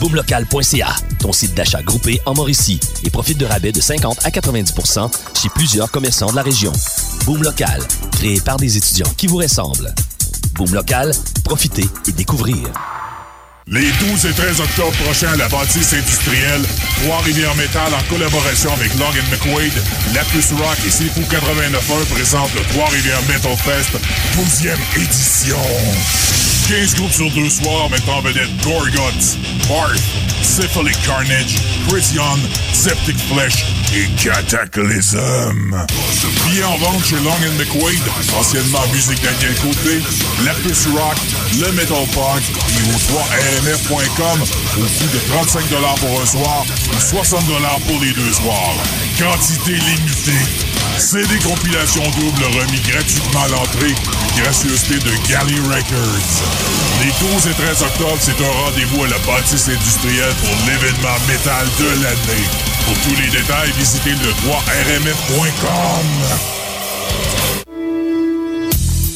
boomlocal.ca, ton site d'achat groupé en Mauricie, et profite de rabais de 50 à 90% chez plusieurs commerçants de la région. Boom Local, créé par des étudiants qui vous ressemblent. Boom Local, profitez et découvrez. Les 12 et 13 octobre prochains à la bâtisse industrielle, Trois-Rivières Métal en collaboration avec Long McQuaid, Lapus Rock et Sifu 89.1 présentent le Trois-Rivières Metal Fest 12e édition. 15 groupes sur deux soirs mettant en vedette Gorguts, Barth, Syphilic Carnage, Christian, Septic Flesh et Cataclysm. Billets en vente chez Long McQuaid, anciennement Musique Daniel Côté, Lapus Rock, le Metal Park et au 3rmf.com au coût de 35 pour un soir ou 60 pour les deux soirs. Quantité limitée. C'est des compilations doubles remis gratuitement à l'entrée. Gracieuseté de Galley Records. Les 12 et 13 octobre, c'est un rendez-vous à la bâtisse industrielle pour l'événement métal de l'année. Pour tous les détails, visitez le 3rmf.com.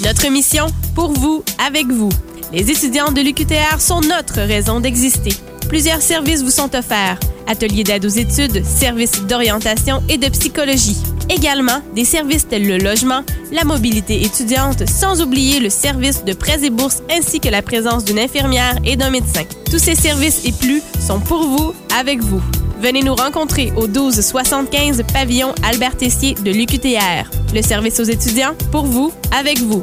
Notre mission, pour vous, avec vous. Les étudiants de l'UQTR sont notre raison d'exister. Plusieurs services vous sont offerts. Ateliers d'aide aux études, services d'orientation et de psychologie. Également, des services tels le logement, la mobilité étudiante, sans oublier le service de prêts et bourses ainsi que la présence d'une infirmière et d'un médecin. Tous ces services et plus sont pour vous, avec vous. Venez nous rencontrer au 1275 pavillon Albert Tessier de l'UQTR. Le service aux étudiants, pour vous, avec vous.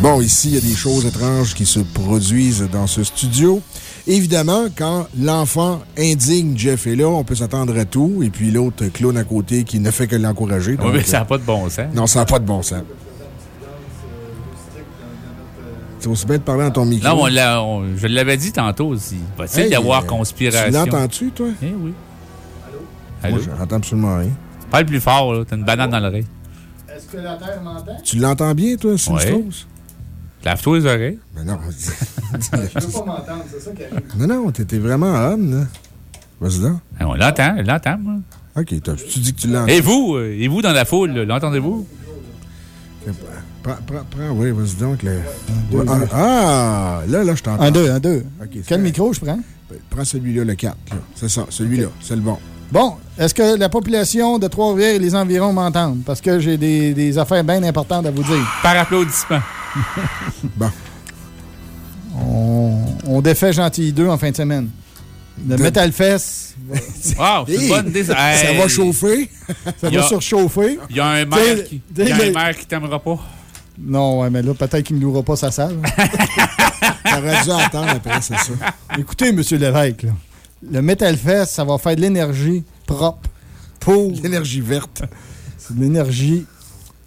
Bon, ici, il y a des choses étranges qui se produisent dans ce studio. Évidemment, quand l'enfant indigne Jeff est là, on peut s'attendre à tout. Et puis l'autre clown à côté qui ne fait que l'encourager. Oui, mais ça n'a pas de bon sens. Non, ça n'a pas de bon sens. C'est aussi bien de parler dans ton micro. Non, on je l'avais dit tantôt aussi. Va t Hey, d'y avoir euh, conspiration? Tu l'entends-tu, toi? Eh oui. Moi, Allô? j'entends absolument rien. Parle plus fort, là. T'as une banane dans l'oreille. Est-ce que la Terre m'entend? Tu l'entends bien, toi, Sinistros? Lave-toi les oreilles. Mais non. Je ne veux pas m'entendre, c'est ça qui arrive. non, non, t'étais vraiment homme, là. Vas-y donc. Eh, On l'entend, je l'entends, moi. OK, tu dis que tu l'entends. Et vous, euh, et vous dans la foule, là, l'entendez-vous? Prends, prends, prends, oui, vas-y donc. le- deux, ah, deux. ah, là, là, je t'entends. Un, deux, un, deux. Quel micro je prends? Prends celui-là, le 4. là. C'est ça, celui-là. C'est le bon. Bon, est-ce que la population de Trois-Rivières et les environs m'entendent? Parce que j'ai des, des affaires bien importantes à vous dire. Par applaudissement. Bon. On, on défait Gentil 2 en fin de semaine. Le De- Metal Fest. Wow, c'est une bonne idée. Ça, Ça va chauffer. Ça a- va surchauffer. Il y a un maire qui, qui t'aimera pas. Non, ouais, mais là, peut-être qu'il ne me louera pas sa salle. T'aurais dû attendre après, c'est ça. Écoutez, M. Lévesque, là, le Metal Fest, ça va faire de l'énergie propre pour. L'énergie verte. C'est de l'énergie.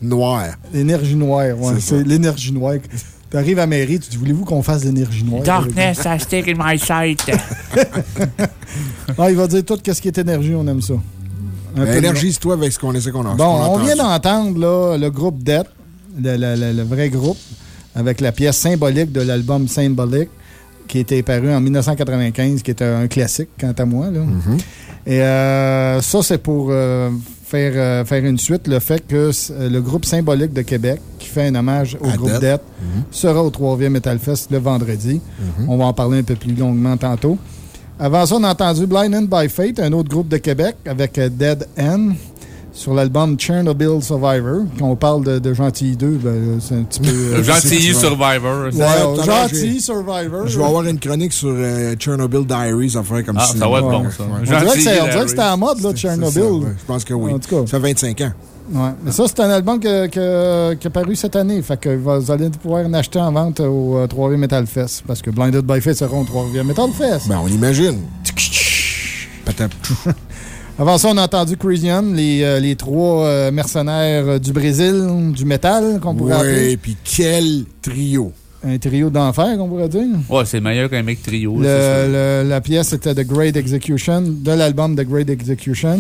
Noire. L'énergie noire, ouais. C'est l'énergie noire. Tu arrives à mairie, tu dis Voulez-vous qu'on fasse de l'énergie noire? Darkness has taken my sight. Ah, il va dire tout ce qui est énergie, on aime ça. Énergise-toi avec ce qu'on essaie qu'on en Bon, on vient entend. d'entendre là, le groupe Death, le, le- le- le vrai groupe, avec la pièce symbolique de l'album Symbolic, qui était paru en 1995, qui était un classique, quant à moi. Là. Mm-hmm. Et euh, ça, c'est pour euh, faire, euh, faire une suite, le fait que euh, le groupe Symbolique de Québec, qui fait un hommage au À groupe Death. Death, Mhm. sera au 3e Metal Fest le vendredi. Mhm. On va en parler un peu plus longuement tantôt. Avant ça, on a entendu Blinded by Fate, un autre groupe de Québec, avec euh, Dead End, sur l'album Chernobyl Survivor. Quand on parle de, de Gentilly 2, ben, c'est un petit peu... euh, Gentilly Survivor. Ouais, Gentilly Survivor. Je vais avoir une chronique sur euh, Chernobyl Diaries, à faire comme Ah, ça. ça va être bon, ça. On dirait que c'est- on dirait que c'était en mode, là, ouais. Je pense que oui. En tout cas. Ça fait 25 ans. Ouais. Mais ça, c'est un album que- que- qui est paru cette année. Fait que vous allez pouvoir en acheter en vente au euh, 3 Metal Fest. Parce que Blinded by Fate seront au 3 Metal Fest. Ben, on imagine. Patap. Avant ça, on a entendu Crisian, les, euh, les trois euh, mercenaires euh, du Brésil, du métal, qu'on pourrait appeler. Oui, puis quel trio. Un trio d'enfer, qu'on pourrait dire. Ouais, c'est meilleur qu'un mec trio. Le- le- la pièce était The Great Execution, de l'album The Great Execution.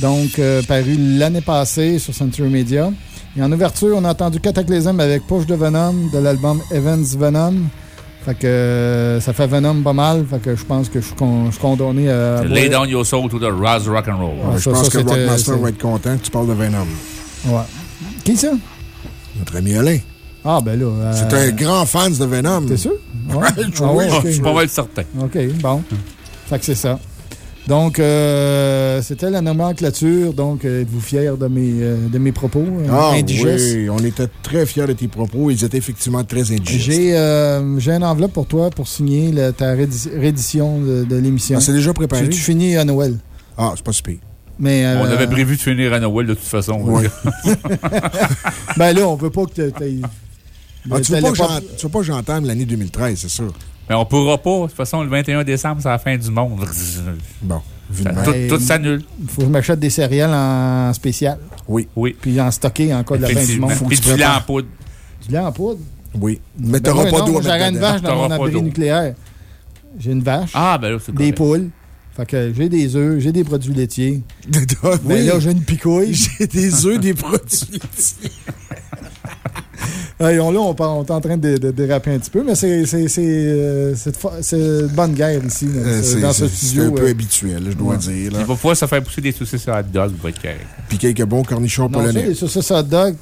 Donc, euh, paru l'année passée sur Century Media. Et en ouverture, on a entendu Cataclysm avec Push de Venom de l'album Evans Venom. Fait que euh, ça fait Venom pas mal. Fait que je pense que je suis con- je suis condamné à. Lay down your soul to the Raz Rock and Roll. Ah, je pense ça, que Rockmaster va être content que tu parles de Venom. Ouais. Qui ça? Notre ami Alain. Ah, ben là. euh, C'est un grand fan de Venom. T'es sûr? Ouais. Ah ouais. Je suis pas mal certain. OK, bon. Fait que c'est ça. Donc, euh, c'était la nomenclature. Donc, euh, êtes-vous fiers de mes, euh, de mes propos euh, Ah indigestes? oui, on était très fiers de tes propos. Ils étaient effectivement très indigestes. J'ai euh, j'ai une enveloppe pour toi pour signer la- ta réédition de, de l'émission. Ah, c'est déjà préparé? Tu, tu finis à Noël. Ah, c'est pas super. Mais, euh, On avait prévu de finir à Noël de toute façon. Ouais. ben là, on veut pas que tu Ah, tu veux pas que j'en- tu veux pas que j'entame l'année 2013, c'est sûr. Mais on pourra pas. De toute façon, le 21 décembre, c'est la fin du monde. Bon. Ça- tout, tout s'annule. Il faut que je m'achète des céréales en spécial. Oui. Oui. Puis en stocker en cas de la fin du monde. Puis du lait en poudre. Du lait en poudre? Oui. Mais Ben t'auras oui, pas d'eau à J'aurais une vache dans mon abri nucléaire. J'ai une vache. Ah, ben là, c'est Des poules. Fait que j'ai des œufs, j'ai des produits laitiers. Oui. Mais là, j'ai une picouille. J'ai des œufs, des produits laitiers. On, là, on, part- on est en train de, de déraper un petit peu, mais c'est euh, de bonne guerre ici, là, Euh, dans ce studio. C'est un peu euh. habituel, je dois Ouais. dire. là. Il va pouvoir se faire pousser des saucisses à hot dog, correct. Puis quelques bons cornichons polonais. les saucisses hot dog,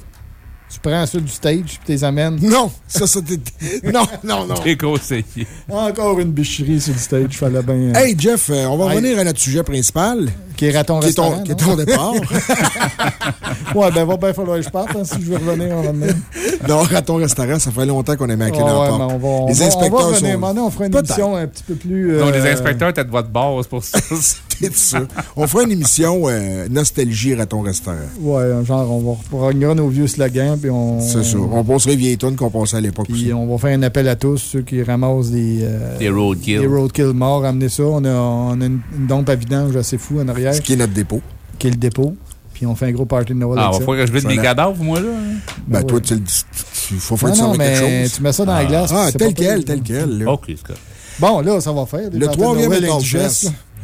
tu prends ceux du stage puis tu les amènes. Non, ça, ça, non, non, non. T'es conseillé. Encore une bicherie sur le stage, fallait bien. euh, Hey, Jeff, euh, on va Hey. revenir à notre sujet principal. Qui est raton qui est ton, qui est ton départ. ouais, ben, va bien falloir que je parte hein, si je veux revenir en revenir. non, à ton restaurant, ça fait longtemps qu'on est Ouais, dans ouais, on va, on Les inspecteurs on va revenir. sont... On fera une émission un petit peu plus. Non, les euh, inspecteurs, t'as de votre base pour ça. Ça. On fera une émission euh, nostalgie à ton restaurant. Ouais, genre, on va reprendre nos vieux slogans, puis on. C'est ça. On passerait les vieilles tonnes qu'on passait à l'époque aussi. Puis on va faire un appel à tous, ceux qui ramassent des. euh, Des roadkill. Des roadkill morts, amenez ça. On a, on a une, une dompe à vidange assez fou en arrière. Ce qui est notre dépôt. Qui est le dépôt. Puis on fait un gros party de Noël Ah, avec va falloir que je vide mes cadavres, moi, là. Ben, Ben toi, tu le dis. Il faut faire Non, ça non, avec mais quelque chose. tu mets ça dans la glace. Ah, tel quel, tel quel. là. OK, c'est. Bon, là, ça va faire. Le parties de 3e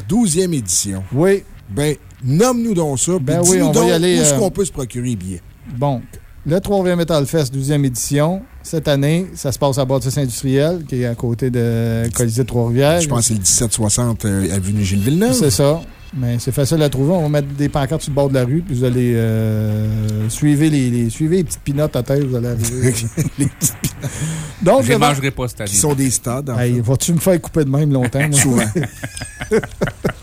Noël Metal indigestes, Fest, là. 12e édition. Oui. Ben, nomme-nous donc ça. Ben oui, on va y aller, Où est-ce euh, qu'on peut se procurer les billets? Bon, le 3e Metal Fest, 12e édition. Cette année, ça se passe à Bâtisse industrielle, qui est à côté de Colisée de Trois-Rivières. Je pense que c'est le 1760 euh, avenue Gilles Villeneuve. C'est ça. Mais c'est facile à trouver. On va mettre des pancartes sur le bord de la rue, puis vous allez euh, suivre les, les, suivez les petites pinottes à terre, vous allez arriver. les petites Donc, Je vent- mangerai pas cette année. qui sont des stades. en Hey, vas-tu me faire couper de même longtemps? Souvent.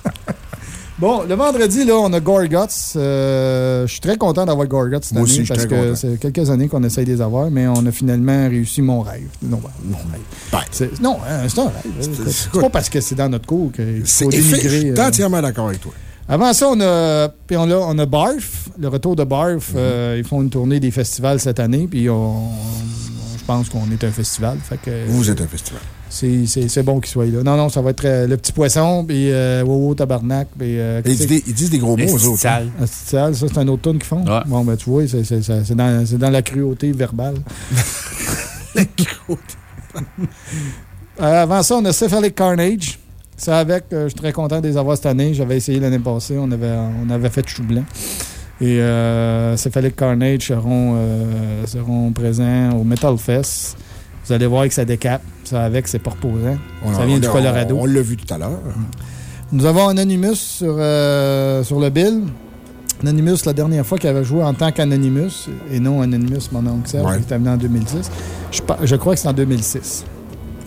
Bon, le vendredi, là, on a Gorguts. Euh, je suis très content d'avoir Gorguts cette Moi année parce que c'est quelques années qu'on essaye de les avoir, mais on a finalement réussi mon rêve. Non, ben, mon rêve. Ben. C'est- non, hein, c'est un rêve. C'est- pas parce que c'est dans notre cours qu'il C'est faut Je suis euh, entièrement d'accord avec toi. Avant ça, on a, puis on a, on a Barf, le retour de Barf. Euh, ils font une tournée des festivals cette année, puis on, je pense qu'on est un festival. Fait que, Vous êtes un festival. C'est- C'est c'est bon qu'ils soient là. Non, non, ça va être euh, le petit poisson, puis euh, Wow Wow Tabarnak. Puis, euh, Ils disent, des, ils disent des gros mots, petites autres. hein. c'est ça, c'est un autre tune qu'ils font? Ouais. Bon, ben, tu vois, c'est c'est- c'est- c'est dans, c'est dans la cruauté verbale. Euh, avant ça, on a Cephalic Carnage. Ça avec, euh, je suis très content de les avoir cette année. J'avais essayé l'année passée, on avait, on avait fait chou blanc. Et euh, Cephalic Carnage seront, euh, seront présents au Metal Fest. Vous allez voir que ça décape. Ça avec, c'est pas reposant. On- ça vient on- du Colorado. On l'a vu tout à l'heure. Nous avons Anonymous sur, euh, sur le bill. Anonymous, la dernière fois qu'il avait joué en tant qu'Anonymous, et non Anonymous, mon oncle Serge, Ouais. qui était venu en 2010. Je, crois que c'est en 2006.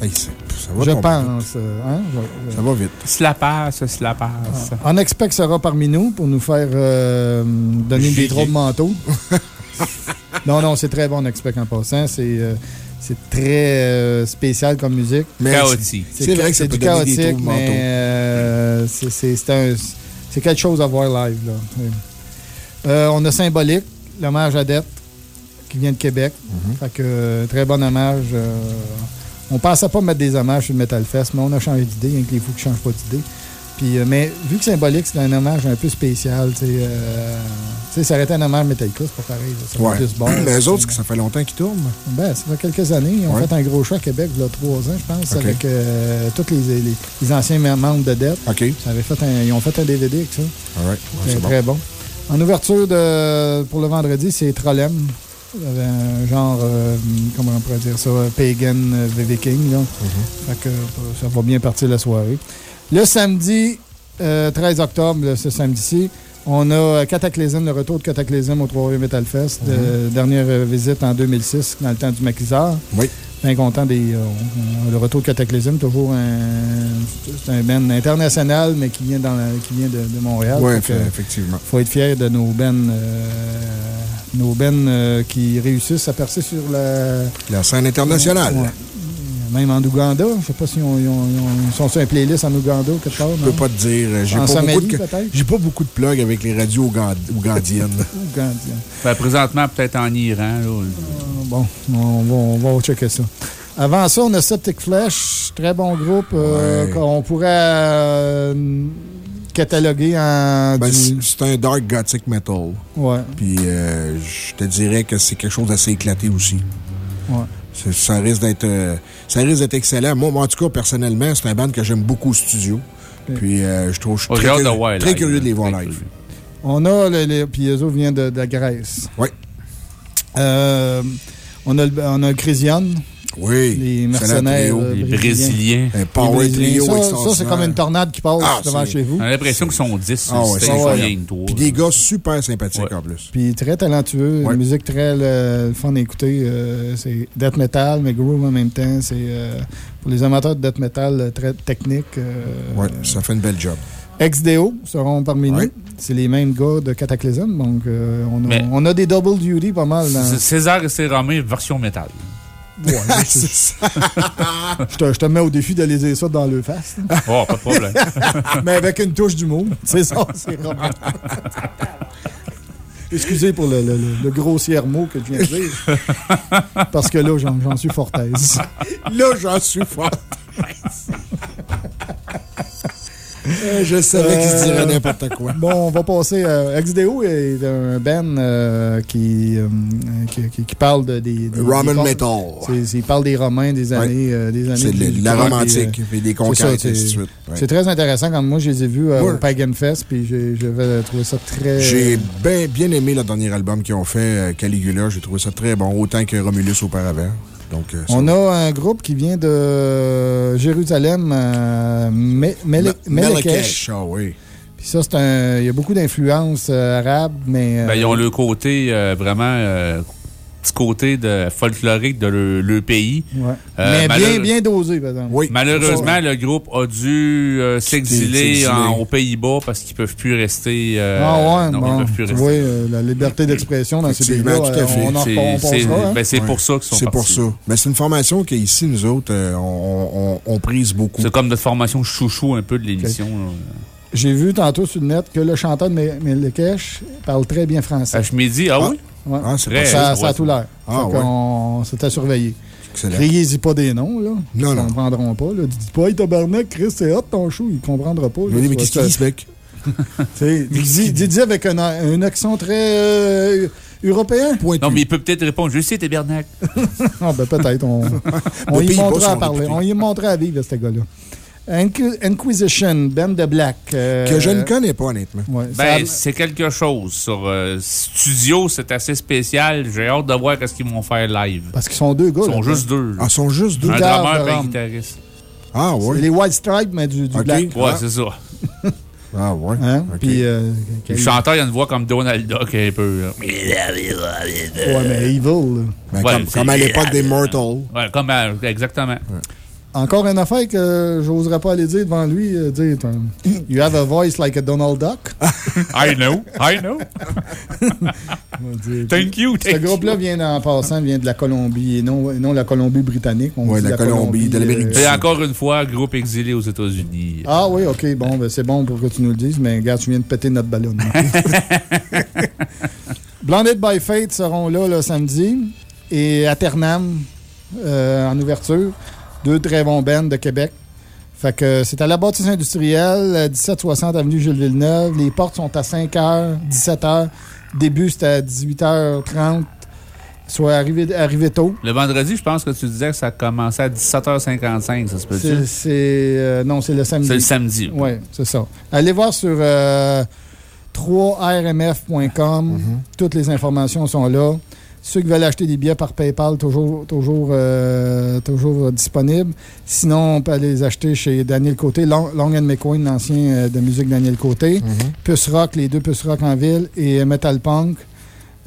Hey, c'est- ça va Je pense. euh, hein? Je- je- Ça va vite. Cela passe, cela passe. On expecte sera parmi nous pour nous faire euh, donner des Gilet. troubles mentaux. non, non, c'est très bon, on expecte en passant. C'est euh, c'est très euh, spécial comme musique. Mais Chaotique. C'est vrai que c'est du des chaotique, mais euh, c'est- quelque chose à voir live. Là. Euh, on a Symbolique, l'hommage à Dette, qui vient de Québec. Mhm. Fait que, très bon hommage. euh, on pensait pas mettre des hommages sur le Metal Fest, mais on a changé d'idée, avec les fous qui ne changent pas d'idée. Puis, euh, mais vu que symbolique, c'est un hommage un peu spécial. tu sais, euh, tu sais, ça aurait été un hommage Metallica, c'est pas pareil. là, ça Ouais. plus basse. Mais eux autres, ça fait longtemps qu'ils tournent. Ben, ça fait quelques années. Ils ont Ouais. fait un gros show à Québec, il y a trois ans, je pense, avec euh, tous les, les- les anciens membres de Death. OK. Ça avait fait un- ils ont fait un DVD avec ça. All right. Ouais, C'était c'est bon. très bon. En ouverture de, pour le vendredi, c'est Trollem. Il y avait un genre, euh, comment on pourrait dire ça, Pagan Viking. Là. Mm-hmm. Fait que, ça va bien partir la soirée. Le samedi, euh, 13 octobre, là, ce samedi-ci, on a euh, Cataclysm, le retour de Cataclysm au 3 Metal Fest. euh, dernière euh, visite en 2006, dans le temps du maquisard. Oui. Bien content des. euh, le retour de Cataclysm, toujours un. Un band international, mais qui vient, dans la- qui vient de, de Montréal. Oui, effectivement. faut être fier de nos bennes nos bennes euh, qui réussissent à percer sur la... La scène internationale. Ouais. Même en Ouganda. Je sais pas si on, ils ont- ils ont- ils sont sur un playlist en Ouganda ou quelque part. Je peux pas te dire. J'ai En pas, Somalie, beaucoup de, peut-être? j'ai pas beaucoup de plugs avec les radios ougand- ougandiennes. Ougandien. Ben, présentement, peut-être en Iran. Là. Bon, on va, on va checker ça. Avant ça, on a Septic Flesh, très bon groupe euh, Ouais. qu'on pourrait euh, cataloguer en. Ben, du- c'est un dark gothic metal. Ouais. Puis euh, je te dirais que c'est quelque chose d'assez éclaté aussi. Ouais. Ça risque d'être euh, ça risque d'être excellent. Moi, moi, en tout cas, personnellement, c'est un band que j'aime beaucoup au studio. Puis euh, je trouve je suis très, de curieux- voir très live, curieux de les voir live. On a, le, le- puis eux autres viennent de, de la Grèce. Oui. Euh, on a le, on a le Crisian. Oui. Les mercenaires. trio. euh, Les brésiliens. Les Brésiliens. trio Ça, ça, c'est comme une tornade qui passe Ah, devant chez vous. On a l'impression qu'ils sont 10 Ah ouais. Puis des gars super sympathiques en plus. Puis très talentueux, Ouais. une musique très le, fun à écouter. euh, c'est death metal, mais groove en même temps. C'est euh, pour les amateurs de death metal euh, très technique. euh, Ouais, ça fait une belle job. XDO seront parmi nous. C'est les mêmes gars de Cataclysm, donc euh, on, a, Mais- on a des double duty pas mal. Dans... César et ses Romains, version métal. Ouais, c'est ça. je, te, je te mets au défi d'aller dire ça dans le face. Oh, pas de problème. Mais avec une touche d'humour. C'est ça, c'est vraiment. Excusez pour le, le- le- le grossier mot que je viens de dire. Parce que là, j'en j'en suis fort aise. Là, j'en suis fort. Euh, je savais qu'il se dirait n'importe quoi. Bon, on va passer. à XDO est un band euh, qui, euh, qui, parle de, des. Roman metal. Il parle des Romains des années. euh, des années C'est de la romantique, des, euh, puis des c'est conquêtes, ça, et ainsi de c'est- suite. Ouais. C'est très intéressant. Quand moi, je les ai vus euh, au Pagan Fest, puis j'avais trouvé ça très. J'ai bien, bien aimé le dernier album qu'ils ont fait, euh, Caligula. J'ai trouvé ça très bon, autant que Romulus auparavant. Donc, euh, On a un groupe qui vient de Jérusalem, euh, Me- Mele- Me- Melekesh. Melekesh, ah oui. Puis ça, c'est un. Il y a beaucoup d'influences euh, arabes, mais. euh, Ben, ils ont le côté euh, vraiment. Petit côté de folklorique de le, le pays. ouais. Euh, mais bien, bien dosé, par exemple. Oui. Malheureusement, le groupe a dû euh, s'exiler aux Pays-Bas parce qu'ils ne peuvent plus rester. euh, Ah ouais, non, bon, ils peuvent plus tu rester. vois, euh, la liberté d'expression dans ces pays-là, tout à fait. on en C'est- hein. ben, Ouais. pour ça qu'ils sont C'est pour ça. Mais c'est une formation qu'ici, nous autres, euh, on, on- on prise beaucoup. C'est comme notre formation chouchou un peu de l'émission. J'ai vu tantôt sur le net que le chanteur de Me- Melekesh parle très bien français. À Chemidi, ah, oui? Ouais. Ah, c'est Très- pas ça, ça. a tout l'air. Ah, Fait qu'on- C'était surveillé. Criez-y pas des noms, là. Non, Ils non. comprendront pas. Là. Dites pas, hey, tabarnak, Chris, c'est hot ton show. Ils comprendront pas. là. Mais, mais Tu qu'est-ce qu'il dit, ce mec? Dis dis avec un, un accent très euh, européen. Pointu. Non, mais il peut peut-être répondre Je sais, Tabernacle. Ah, ben peut-être. On, on y montrait à parler. On y montrait à vivre, ce gars-là. Inqu- Inquisition, Ben de Black. euh, Que je ne connais pas, honnêtement. ouais, Ben, a- c'est quelque chose. Sur euh, Studio, c'est assez spécial. J'ai hâte de voir ce qu'ils vont faire live. parce qu'ils sont deux gars. Ils sont juste deux. Ah, ils sont juste deux. un drummer et un guitariste. Ah, C'est ouais. les White Stripes, mais du, du Ok. Black. Ouais, Ah. c'est ça. Ah, ouais. Hein? Ok. Puis, euh, Le chanteur, il a une voix comme Donald Duck un peu. là. ouais, mais Evil. Ben, Ouais, comme, comme à l'époque des Mortals. Ouais, comme à- exactement. Encore une affaire que j'oserais pas aller dire devant lui. euh, dire, you have a voice like a Donald Duck. I know, I know. Dire. Thank you, Ce thank groupe-là vient, en passant, vient de la Colombie et non, et non la Colombie-Britannique. On Ouais, dit la Colombie, de l'Amérique du Et euh, encore une fois, groupe exilé aux États-Unis. Ah oui, OK. Bon, ben, c'est bon pour que tu nous le dises, mais regarde, tu viens de péter notre ballon. Blinded by Fate seront là le samedi. Et à Ternam, euh, en ouverture, deux très bons bands de Québec. Fait que c'est à la bâtisse industrielle, euh, 1760 avenue Jules Villeneuve. Les portes sont à 5 h, 17 h. Début, c'était à 18h30. Soit arrivé, arrivé tôt. Le vendredi, je pense que tu disais que ça commençait à 17h55, ça se peut C'est. c'est, euh, non, c'est le samedi. C'est le samedi. Oui, c'est ça. Allez voir sur euh, 3rmf.com. Toutes les informations sont là. Ceux qui veulent acheter des billets par PayPal, toujours, toujours, euh, toujours disponibles. Sinon, on peut aller les acheter chez Daniel Côté, Long, Long and McQueen, l'ancien euh, de musique Daniel Côté. Puce Rock, les deux Puce Rock en ville, et Metal Punk.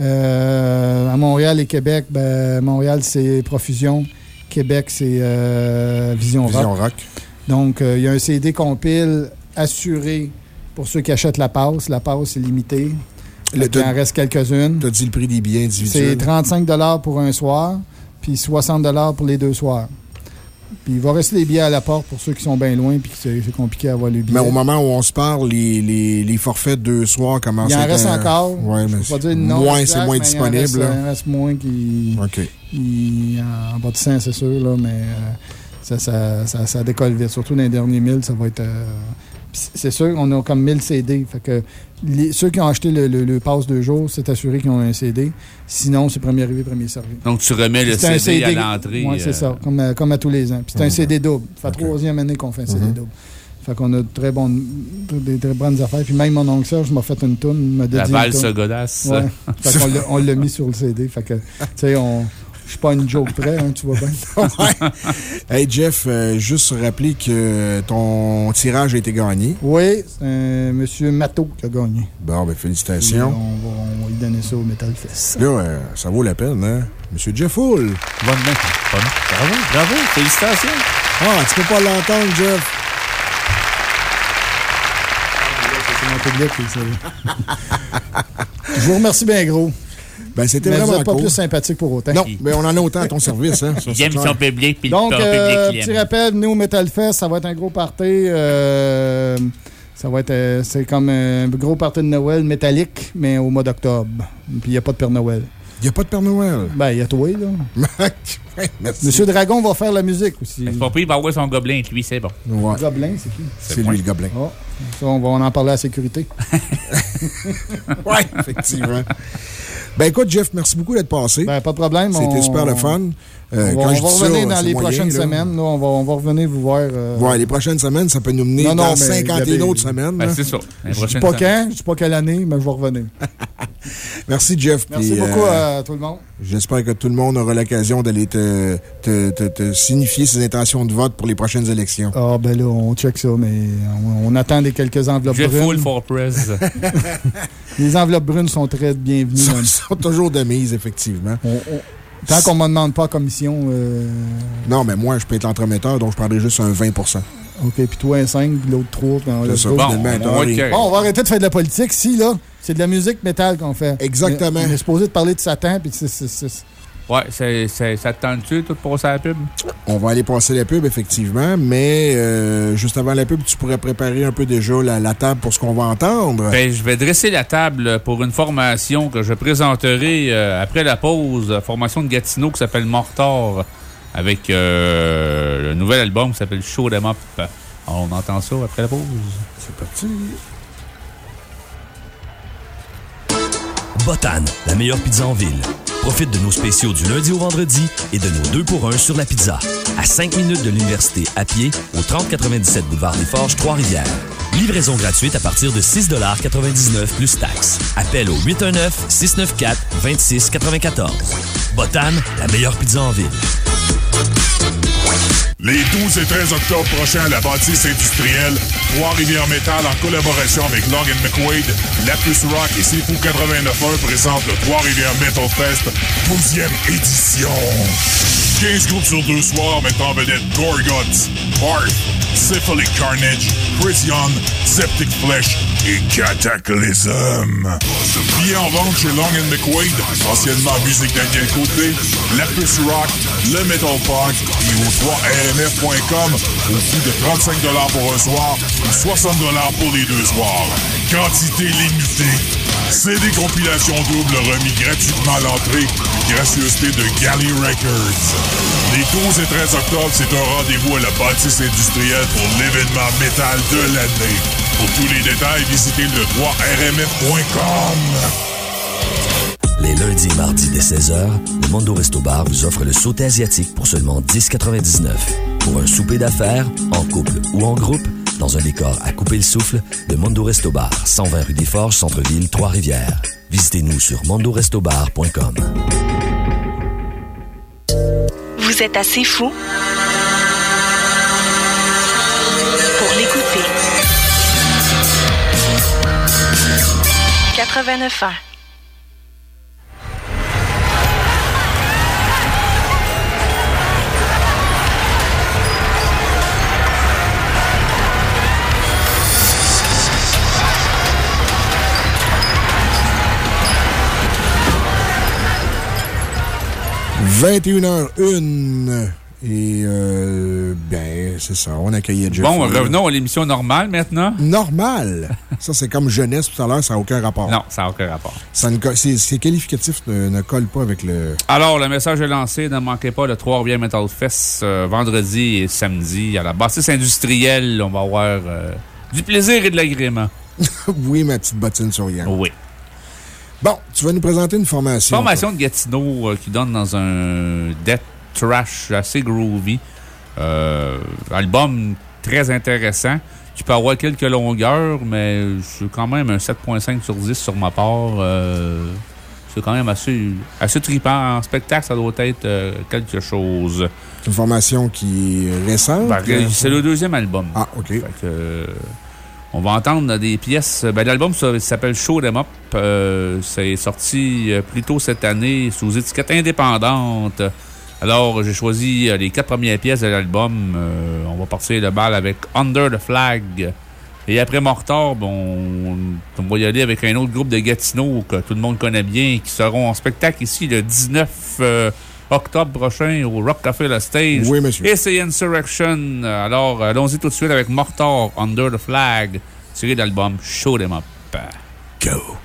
Euh, à Montréal et Québec, ben, Montréal, c'est Profusion. Québec, c'est euh, Vision, Vision Rock. Rock. Donc, euh, il y a un CD compile assuré pour ceux qui achètent la passe. La passe est limitée. Le- il en reste quelques-unes. Tu as dit le prix des billets C'est individuels. 35 pour un soir, puis 60 pour les deux soirs. Puis il va rester des billets à la porte pour ceux qui sont bien loin puis c'est c'est compliqué à avoir les billets. Mais au moment où on se parle, les, les, les forfaits de deux soirs commencent il en à reste un- encore. Ouais, Je mais peux pas dire non moins, c'est moins mais il en reste- disponible. là. Il en reste moins qui. OK. en bas de 100, c'est sûr, là, mais euh, ça, ça, ça, ça décolle vite. Surtout dans les derniers 1000, ça va être. euh, c'est sûr, on a comme 1000 CD. Fait que les- ceux qui ont acheté le, le, le pass deux jours, c'est assuré qu'ils ont un CD. Sinon, c'est premier arrivé, premier servi. Donc, tu remets le CD, à l'entrée. Oui, c'est euh, ça, comme, à- comme à tous les ans. Puis c'est un Mhm. CD double. Ça fait la troisième année qu'on fait un CD Mhm. double. Fait qu'on a de très bonnes, des très bonnes affaires. Puis même mon oncle Serge m'a fait une toune, m'a La valse godasse. Ouais. fait qu'on l'a- on l'a mis sur le CD. Fait que, tu sais, on... Je suis pas une joke près, hein, tu vois bien. Ouais. Hey Jeff, euh, juste rappeler que ton tirage a été gagné. Oui, c'est un monsieur Matteau qui a gagné. Bon, ben félicitations. On va, on va lui donner ça au Metal Fest. Là, euh, ça vaut la peine, hein? Monsieur Jeff Hull. Bonne main. Bonne. Bravo, bravo. Félicitations. Ah, tu peux pas l'entendre, Jeff. C'est mon public. Je vous remercie bien gros. Ben, c'était Mais vraiment pas cool. plus sympathique pour autant. Non, mais on en a autant à ton service, hein? ça, Il c'est aime clair. son public, puis Donc, le euh, public petit rappel, venez au Metal Fest, ça va être un gros party. euh, ça va être, euh, c'est comme un gros party de Noël métallique, mais au mois d'octobre. Puis il n'y a pas de Père Noël. Il n'y a pas de Père Noël? Ben, il y a toi, là. Merci. Monsieur Dragon va faire la musique aussi. C'est pas pire, il va avoir son gobelin lui, c'est bon. Ouais. Gobelin, c'est qui? C'est lui le gobelin. Ah, ça, on va en parler à la sécurité. Oui, effectivement. Ben écoute, Jeff, merci beaucoup d'être passé. Ben, pas de problème. C'était on- super le fun. Euh, on va, quand on je va dis ça, revenir dans les moyen, prochaines là. semaines. là. on, va, on va revenir vous voir. euh, Ouais, les prochaines semaines, ça peut nous mener Non, non, dans mais 51 regardez- autres semaines. Ben, c'est ça. Les Je dis pas semaines. quand, je dis pas quelle année, mais je vais revenir. Merci, Jeff. Merci beaucoup euh, à tout le monde. J'espère que tout le monde aura l'occasion d'aller te, te, te- te signifier ses intentions de vote pour les prochaines élections. Ah, ben là, on check ça, mais on, on attend des quelques enveloppes brunes. Full for Press. Les enveloppes brunes sont très bienvenues. Ils sont, toujours de mise, effectivement. On- on- tant qu'on ne me demande pas commission. euh, Non, mais moi, je peux être l'entremetteur, donc je prendrai juste un 20% OK, puis toi, un 5, puis l'autre 3. C'est ça, Bon, finalement, on être Bon, on va arrêter de faire de la politique. Si, là, c'est de la musique métal qu'on fait. Exactement. On est supposé de parler de Satan, puis c'est- Ouais, c'est- c'est- ça te tente-tu, tout pour passer à la pub? On va aller passer la pub, effectivement, mais euh, juste avant la pub, tu pourrais préparer un peu déjà la, la table pour ce qu'on va entendre. Ben, je vais dresser la table pour une formation que je présenterai euh, après la pause. Formation de Gatineau qui s'appelle Mortar avec euh, le nouvel album qui s'appelle Show Them Up. On entend ça après la pause. C'est parti. Botan, la meilleure pizza en ville. Profite de nos spéciaux du lundi au vendredi et de nos 2 pour 1 sur la pizza. À 5 minutes de l'université à pied, au 3097 boulevard des Forges, Trois-Rivières. Livraison gratuite à partir de 6,99 plus taxes. Appel au 819-694-2694. Botan, la meilleure pizza en ville. Les 12 et 13 octobre prochains à la bâtisse industrielle, Trois-Rivières Métal en collaboration avec Long McQuaid, La Plus Rock et Sifu 89.1 présentent le Trois-Rivières Metal Fest 12e édition. 15 groupes sur deux soirs mettant en vedette Gorguts, Barth, Syphilic Carnage, Chris Young, Septic Flesh et Cataclysm. Billets en vente chez Long McQuaid, anciennement Musique Daniel Côté, La Plus Rock, le Metal Punk et au 3rmf.com au coût de 35 pour un soir ou 60 pour les deux soirs. Quantité limitée. CD compilation double remis gratuitement à l'entrée. Gracieuseté de Galley Records. Les 12 et 13 octobre, c'est un rendez-vous à la bâtisse industrielle pour l'événement métal de l'année. Pour tous les détails, visitez le 3rmf.com. Les lundis et mardis dès 16h, le Mondo Resto Bar vous offre le sauté asiatique pour seulement 10,99. Pour un souper d'affaires, en couple ou en groupe, dans un décor à couper le souffle, le Mondo Resto Bar, 120 rue des Forges, Centre-Ville, Trois-Rivières. Visitez-nous sur mondorestobar.com. Vous êtes assez fou pour l'écouter. 89 ans. – 21h01. Et, euh, ben, c'est ça. On accueillait Jeff. Bon, revenons à l'émission normale maintenant. Normale? ça, c'est comme jeunesse tout à l'heure, ça n'a aucun rapport. Non, ça n'a aucun rapport. Ça ne co- c'est c'est qualificatif ne, ne colle pas avec le. Alors, le message est lancé. Ne manquez pas le 3 Rivières Metal Fest euh, vendredi et samedi à la bâtisse industrielle. On va avoir euh, du plaisir et de l'agrément. oui, ma petite bottine souriante. Oui. Bon, tu vas nous présenter une formation. Formation de Gatineau euh, qui donne dans un death trash assez groovy. Euh, album très intéressant. Tu peux avoir quelques longueurs, mais c'est quand même un 7.5 sur 10 sur ma part. Euh, c'est quand même assez, assez trippant. En spectacle, ça doit être euh, quelque chose. C'est une formation qui est récente. Ben, c'est le deuxième album. Ah, OK. Fait que, on va entendre des pièces. Ben, L'album s'appelle Show Them Up. Euh, c'est sorti euh, plus tôt cette année sous étiquette indépendante. Alors, j'ai choisi euh, les quatre premières pièces de l'album. Euh, on va partir le bal avec Under the Flag. Et après Mortar, bon, on va y aller avec un autre groupe de Gatineau que tout le monde connaît bien, qui seront en spectacle ici le 19 euh, octobre prochain au Rock Café La Stage. Oui, monsieur. Et c'est Insurrection. Alors, allons-y tout de suite avec Mortar, Under the Flag, tiré de l'album Show Them Up. Go!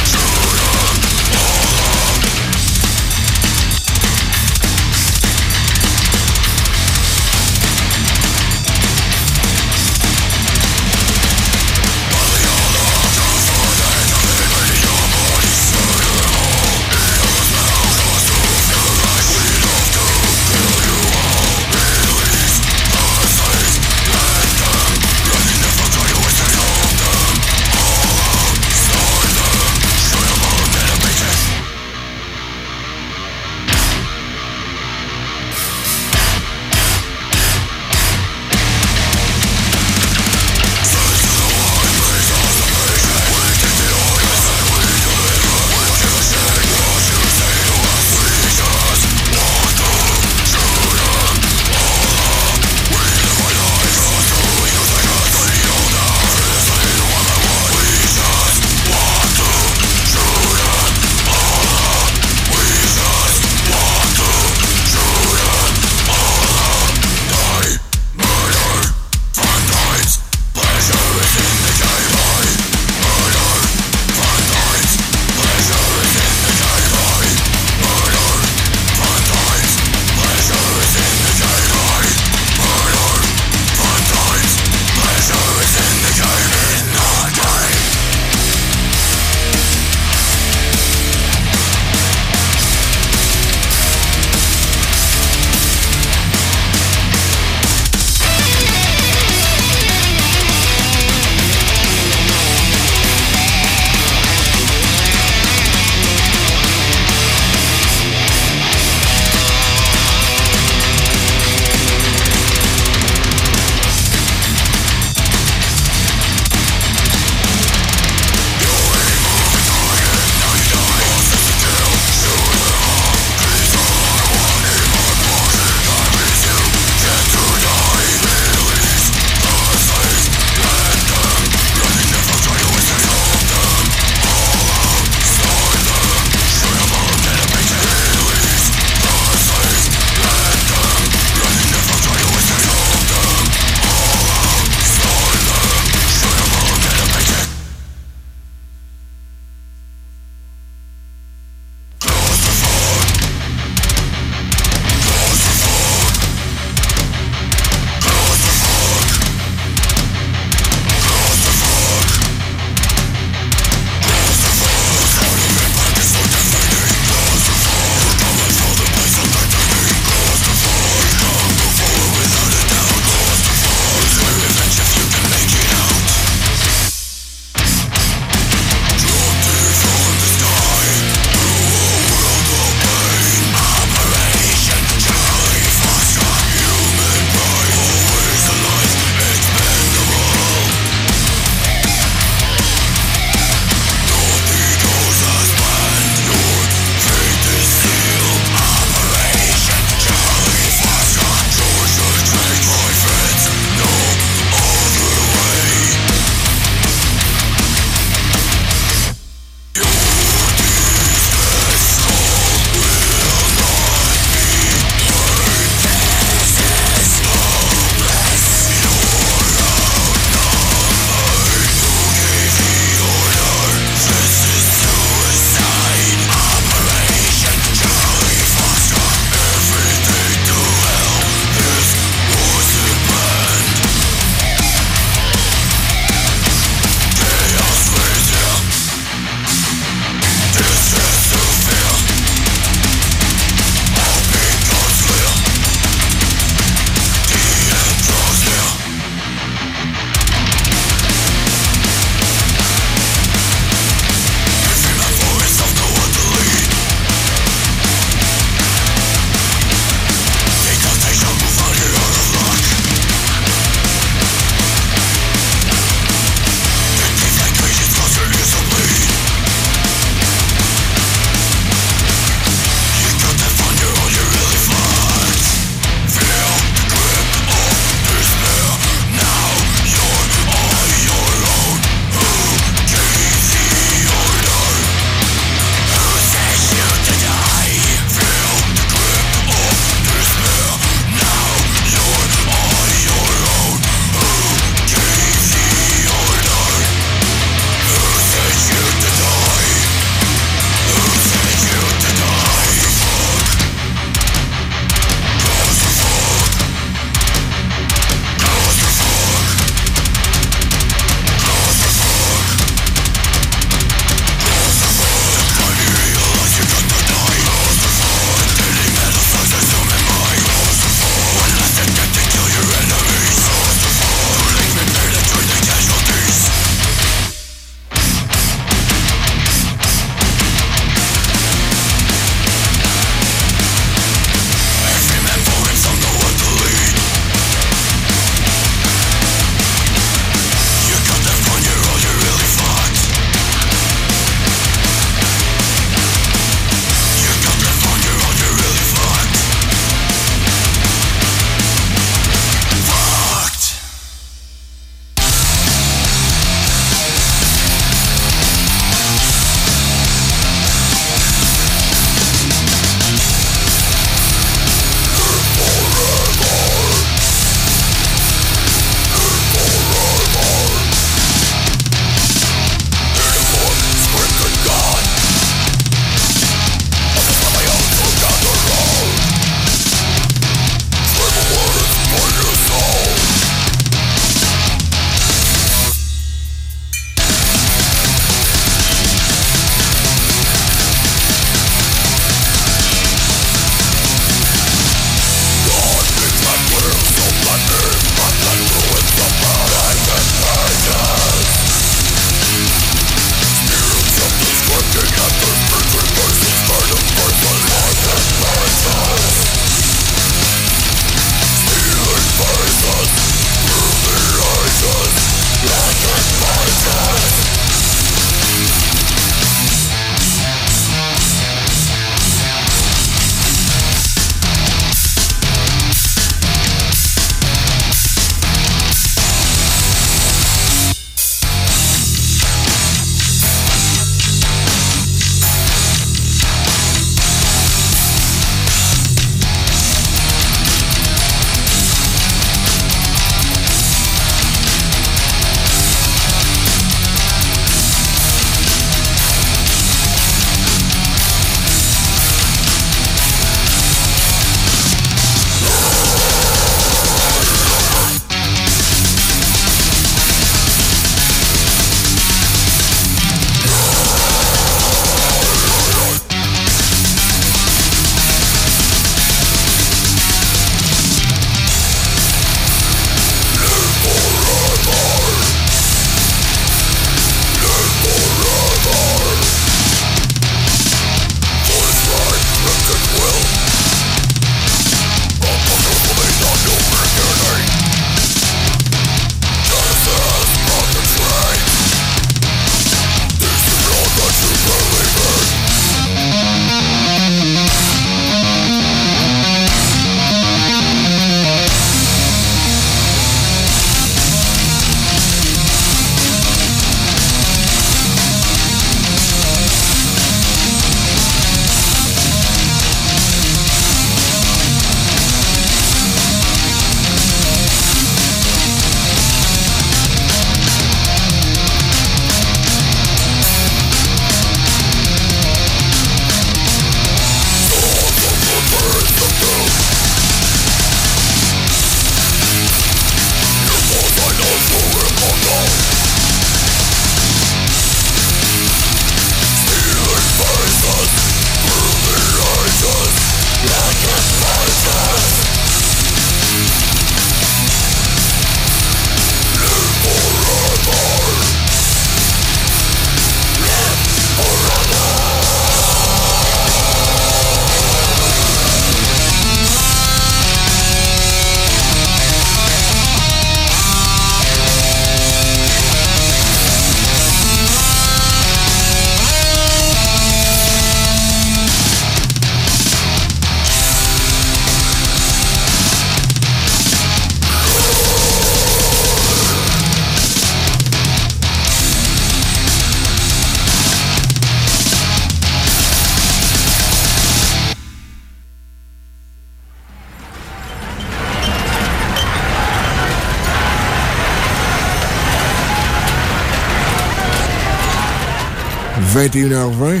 21h20.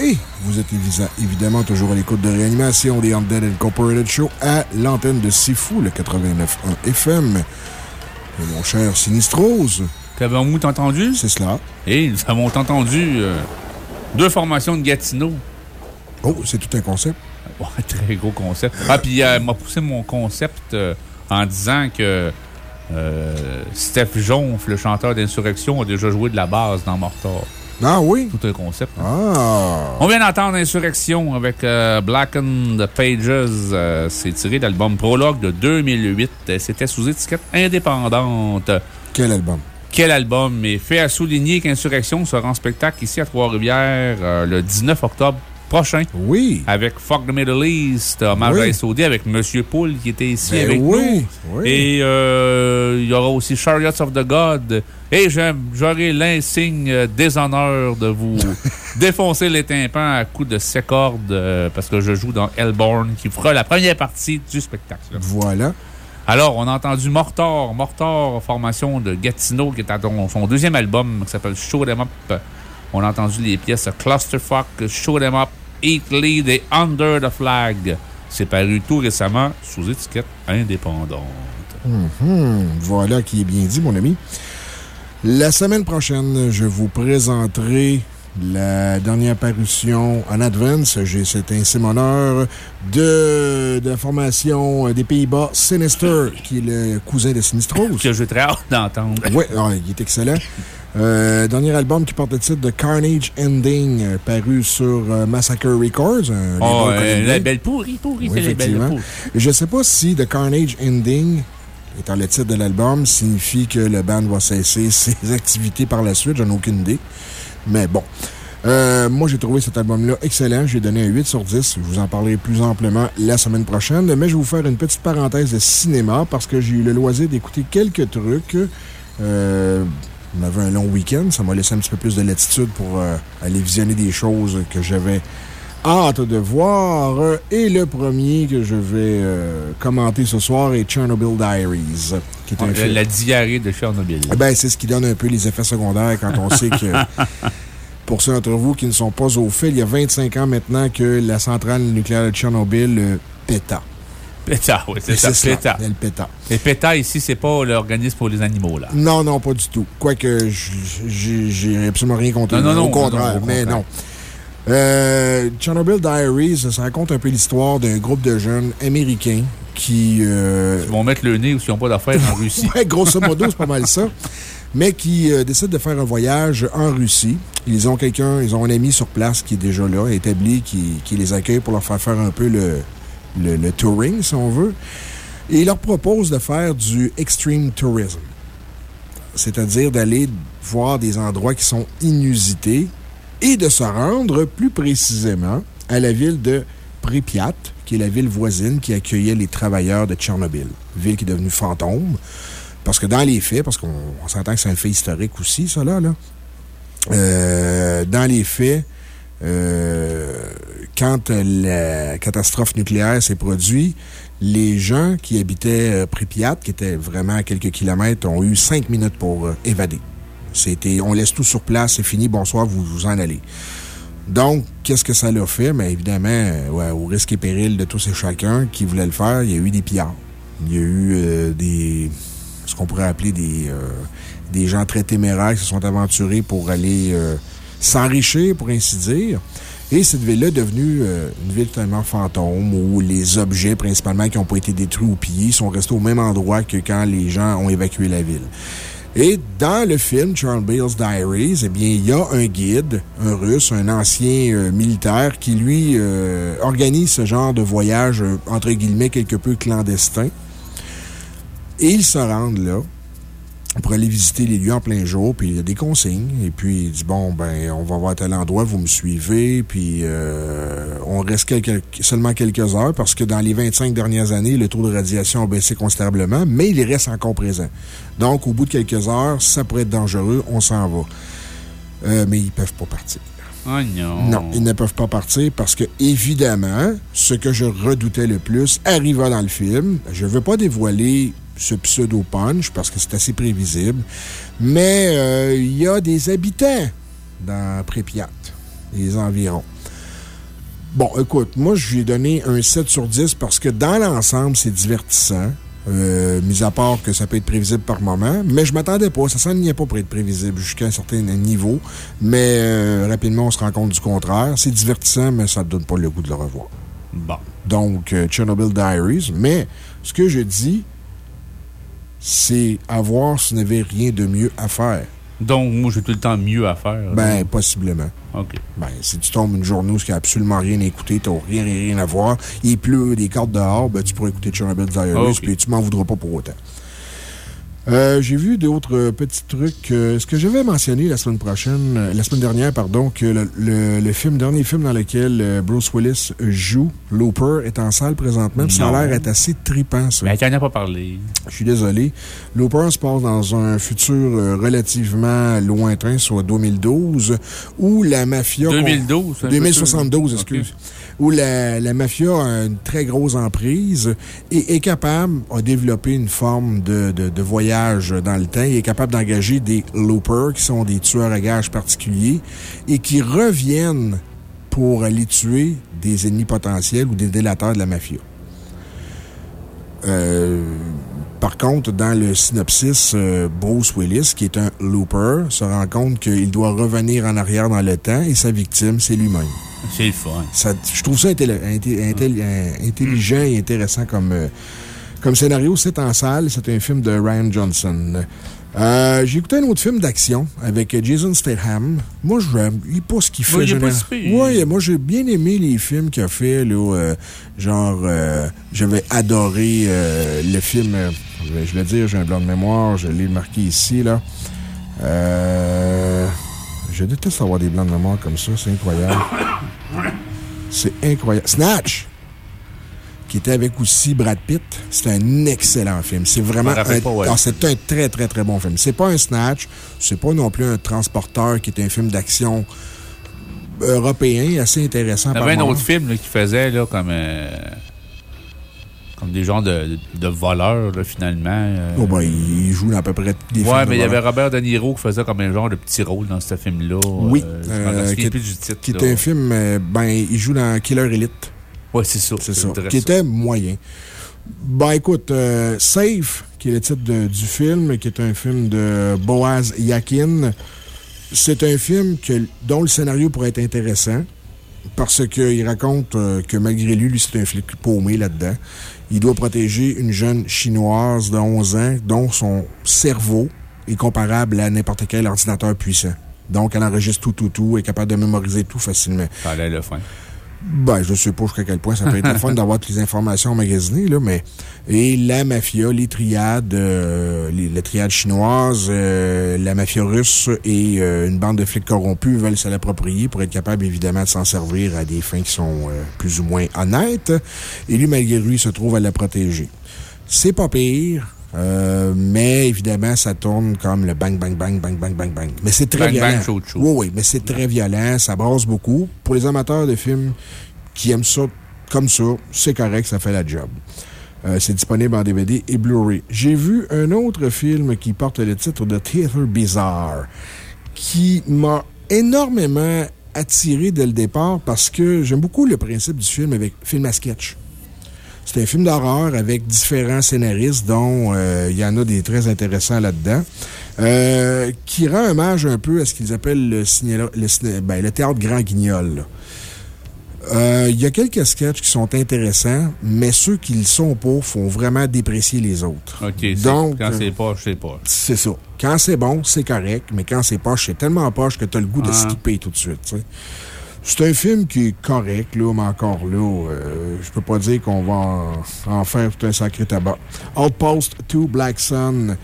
Et vous êtes évidemment toujours à l'écoute de réanimation des Undead Incorporated Show à l'antenne de Sifu, le 89.1 FM. Et mon cher Sinistrose. Qu'avons-nous entendu? C'est cela. Et nous avons entendu euh, deux formations de Gatineau. Oh, c'est tout un concept. Ouais, très gros concept. Ah, puis il m'a poussé mon concept euh, en disant que euh, Steph Jonf, le chanteur d'Insurrection, a déjà joué de la base dans Mortar. Ah oui? Tout un concept. Ah! On vient d'entendre Insurrection avec euh, Blackened Pages. C'est tiré de l'album Prologue de 2008. C'était sous étiquette indépendante. Quel album? Quel album? Mais fait à souligner qu'Insurrection sera en spectacle ici à Trois-Rivières le 19 octobre prochain. Oui. Avec Fuck the Middle East, hommage Oui. à SOD avec Monsieur Poul qui était ici Ben avec oui, nous. oui. Et euh, il y aura aussi Chariots of the God. Et j'aurai l'insigne euh, déshonneur de vous défoncer les tympans à coups de ces cordes euh, parce que je joue dans Hellborn qui fera la première partie du spectacle. Voilà. Alors, on a entendu Mortor, Mortor, formation de Gatineau, qui est à son deuxième album qui s'appelle Show Them Up. On a entendu les pièces Clusterfuck, Show Them Up, Eat Lead et Under the Flag. C'est paru tout récemment sous étiquette indépendante. Mhm. Voilà qui est bien dit, mon ami. La semaine prochaine, je vous présenterai la dernière parution en advance. J'ai cet insigne honneur de, de la formation des Pays-Bas, Sinister, qui est le cousin de Sinistrose. Que j'ai très hâte d'entendre. Oui, il est excellent. Euh, dernier album qui porte le titre de Carnage Ending, euh, paru sur euh, Massacre Records. Un Oh, label canadien. la belle pourrie, pourrie, Oui, effectivement. Je ne sais pas si The Carnage Ending, étant le titre de l'album, signifie que le band va cesser ses activités par la suite. J'en ai aucune idée. Mais bon. Euh, moi, j'ai trouvé cet album-là excellent. J'ai donné un 8 sur 10. Je vous en parlerai plus amplement la semaine prochaine. Mais je vais vous faire une petite parenthèse de cinéma parce que j'ai eu le loisir d'écouter quelques trucs. Euh, on avait un long week-end. Ça m'a laissé un petit peu plus de latitude pour euh, aller visionner des choses que j'avais hâte de voir. Et le premier que je vais euh, commenter ce soir est Chernobyl Diaries, qui est un La, film. la diarrhée de Chernobyl. Eh Ben, c'est ce qui donne un peu les effets secondaires quand on sait que, pour ceux d'entre vous qui ne sont pas au fait, il y a 25 ans maintenant que la centrale nucléaire de Tchernobyl euh, péta. PETA, oui, c'est ça, PETA. Elle péta. Et PETA, ici, c'est pas l'organisme pour les animaux, là. Non, non, pas du tout. Quoique, j'ai absolument rien contre Non, non, non, Au contraire, mais non. Euh, Chernobyl Diaries, ça raconte un peu l'histoire d'un groupe de jeunes américains qui. euh, Ils vont mettre le nez ou s'ils n'ont pas d'affaires en Russie. Ouais, grosso modo, c'est pas mal ça. Mais qui euh, décident de faire un voyage en Russie. Ils ont quelqu'un, ils ont un ami sur place qui est déjà là, établi, qui, qui les accueille pour leur faire faire un peu le, le, le touring, si on veut. Et il leur propose de faire du extreme tourism. C'est-à-dire d'aller voir des endroits qui sont inusités et de se rendre plus précisément à la ville de Pripyat, qui est la ville voisine qui accueillait les travailleurs de Tchernobyl. Ville qui est devenue fantôme. Parce que dans les faits, parce qu'on on s'entend que c'est un fait historique aussi, ça là, là. Euh, dans les faits, euh, quand la catastrophe nucléaire s'est produite, les gens qui habitaient euh, Pripyat, qui étaient vraiment à quelques kilomètres, ont eu cinq minutes pour évader. C'était, on laisse tout sur place, c'est fini, bonsoir, vous vous en allez. Donc, qu'est-ce que ça leur fait? Mais évidemment, euh, au risque et péril de tous et chacun qui voulait le faire, il y a eu des pillards. Il y a eu euh, des. ce qu'on pourrait appeler des, euh, des gens très téméraires qui se sont aventurés pour aller s'enrichir, pour ainsi dire. Et cette ville-là est devenue une ville tellement fantôme où les objets, principalement, qui n'ont pas été détruits ou pillés, sont restés au même endroit que quand les gens ont évacué la ville. Et dans le film Chernobyl's Diaries, eh bien, il y a un guide, un russe, un ancien euh, militaire qui, lui, euh, organise ce genre de voyage, euh, entre guillemets, quelque peu clandestin. Et ils se rendent là pour aller visiter les lieux en plein jour, puis il y a des consignes. Et puis, il dit Bon, ben, on va voir tel endroit, vous me suivez, puis euh, on reste quelques- seulement quelques heures parce que dans les 25 dernières années, le taux de radiation a baissé considérablement, mais il reste encore présent. Donc, au bout de quelques heures, ça pourrait être dangereux, on s'en va. Euh, mais ils peuvent pas partir. Oh non. Non, ils ne peuvent pas partir parce que, évidemment, ce que je redoutais le plus arriva dans le film. Je ne veux pas dévoiler ce pseudo-punch parce que c'est assez prévisible, mais euh, il y a des habitants dans Prépyat, les environs. Bon, écoute, moi, je lui ai donné un 7 sur 10 parce que dans l'ensemble, c'est divertissant. Euh, mis à part que ça peut être prévisible par moment. Mais je m'attendais pas. Ça s'enlignait pas pour être prévisible jusqu'à un certain niveau. Mais euh, rapidement, on se rend compte du contraire. C'est divertissant, mais ça ne donne pas le goût de le revoir. Bon. Donc, euh, Chernobyl Diaries. Mais ce que je dis, c'est à voir si vous n'avez rien de mieux à faire. Donc, moi, j'ai tout le temps mieux à faire. Ben, possiblement. OK. Ben, si tu tombes une journée où il n'y a absolument rien à écouter, tu n'as rien, rien, rien à voir, il pleut des cartes dehors, ben, tu pourrais écouter Chernobyl Diaries, OK. puis tu m'en voudras pas pour autant. Euh, J'ai vu d'autres petits trucs. Euh, ce que j'avais mentionné la semaine prochaine, euh, la semaine dernière, pardon, que le, le, le film, dernier film dans lequel euh, Bruce Willis joue, Looper, est en salle présentement. Ça a l'air d'être assez trippant, ça. Mais elle n'en a pas parlé. Je suis désolé. Looper se passe dans un futur euh, relativement lointain, soit 2012, où la mafia. 2012, c'est un peu 2072, sûr. excuse. Où la, mafia a une très grosse emprise et est capable, a développé une forme de voyage dans le temps. Il est capable d'engager des loopers, qui sont des tueurs à gages particuliers, et qui reviennent pour aller tuer des ennemis potentiels ou des délateurs de la mafia. Euh, par contre, dans le synopsis, euh, Bruce Willis, qui est un looper, se rend compte qu'il doit revenir en arrière dans le temps et sa victime, c'est lui-même. C'est le fun. Ça, je trouve ça intelli- intelli- euh, intelligent et intéressant comme, euh, comme scénario. C'est en salle. C'est un film de Ryan Johnson. Euh, J'ai écouté un autre film d'action avec Jason Statham. Moi, je il pas ce qu'il fait. Oui, il. Ouais, moi, j'ai bien aimé les films qu'il a fait. Là, euh, genre, euh, j'avais adoré le film. je vais- je vais le dire, j'ai un blanc de mémoire. Je l'ai marqué ici. là. Euh, je déteste avoir des blancs de mémoire comme ça. C'est incroyable. C'est incroyable. Snatch! Qui était avec aussi Brad Pitt. C'est un excellent film. C'est vraiment un, ouais. c'est un très, très, très bon film. C'est pas un Snatch. C'est pas non plus un Transporteur qui est un film d'action européen assez intéressant. Il y avait un autre film là, qui faisait là, comme, euh, comme des genres de, de voleurs, là, finalement. euh. Oh, ben, il joue dans à peu près tous les films. Ouais, de mais il y avait. Robert De Niro qui faisait comme un genre de petit rôle dans ce film-là. Oui. Euh, je euh, qui, plus du titre. qui est un film, euh, ben, il joue dans Killer Elite. Ouais, c'est ça. C'est ça. Qui était moyen. Ben, écoute, euh, Safe, qui est le titre de- du film, qui est un film de Boaz Yakin, c'est un film que, dont le scénario pourrait être intéressant. Parce qu'il raconte euh, que malgré lui, lui, c'est un flic paumé là-dedans. Il doit protéger une jeune chinoise de 11 ans dont son cerveau est comparable à n'importe quel ordinateur puissant. Donc, elle enregistre tout, tout, tout, est capable de mémoriser tout facilement. Ça le fin. Ben, je pas jusqu'à quel point ça peut être fun d'avoir toutes les informations emmagasinées, là, mais. Et la mafia, les triades, euh, les, la triade chinoise, euh, la mafia russe et euh, une bande de flics corrompus veulent se l'approprier pour être capable, évidemment, de s'en servir à des fins qui sont euh, plus ou moins honnêtes. Et lui, malgré lui, se trouve à la protéger. C'est pas pire. Euh, mais évidemment, ça tourne comme le bang, bang, bang, bang, bang, bang, bang. Mais c'est très Bang, violent. bang. Oui, oui, mais c'est très violent, ça brasse beaucoup. Pour les amateurs de films qui aiment ça comme ça, c'est correct, ça fait la job. Euh, c'est disponible en DVD et Blu-ray. J'ai vu un autre film qui porte le titre de Theater Bizarre, qui m'a énormément attiré dès le départ parce que j'aime beaucoup le principe du film avec film à sketch. C'est un film d'horreur avec différents scénaristes, dont euh, il y en a des très intéressants là-dedans, euh, qui rend hommage un peu à ce qu'ils appellent le, cinéla- le, ciné- ben, le théâtre grand guignol. Euh, Il y a quelques sketchs qui sont intéressants, mais ceux qui le sont pas font vraiment déprécier les autres. OK. c'est- Donc, quand c'est je sais pas. C'est ça. Quand c'est bon, c'est correct, mais quand c'est poche, c'est tellement poche que tu as le goût de Ah. skipper tout de suite. C'est un film qui est correct, là, mais encore là, euh, je peux pas dire qu'on va en, en faire tout un sacré tabac. Outpost 2 Black Sun.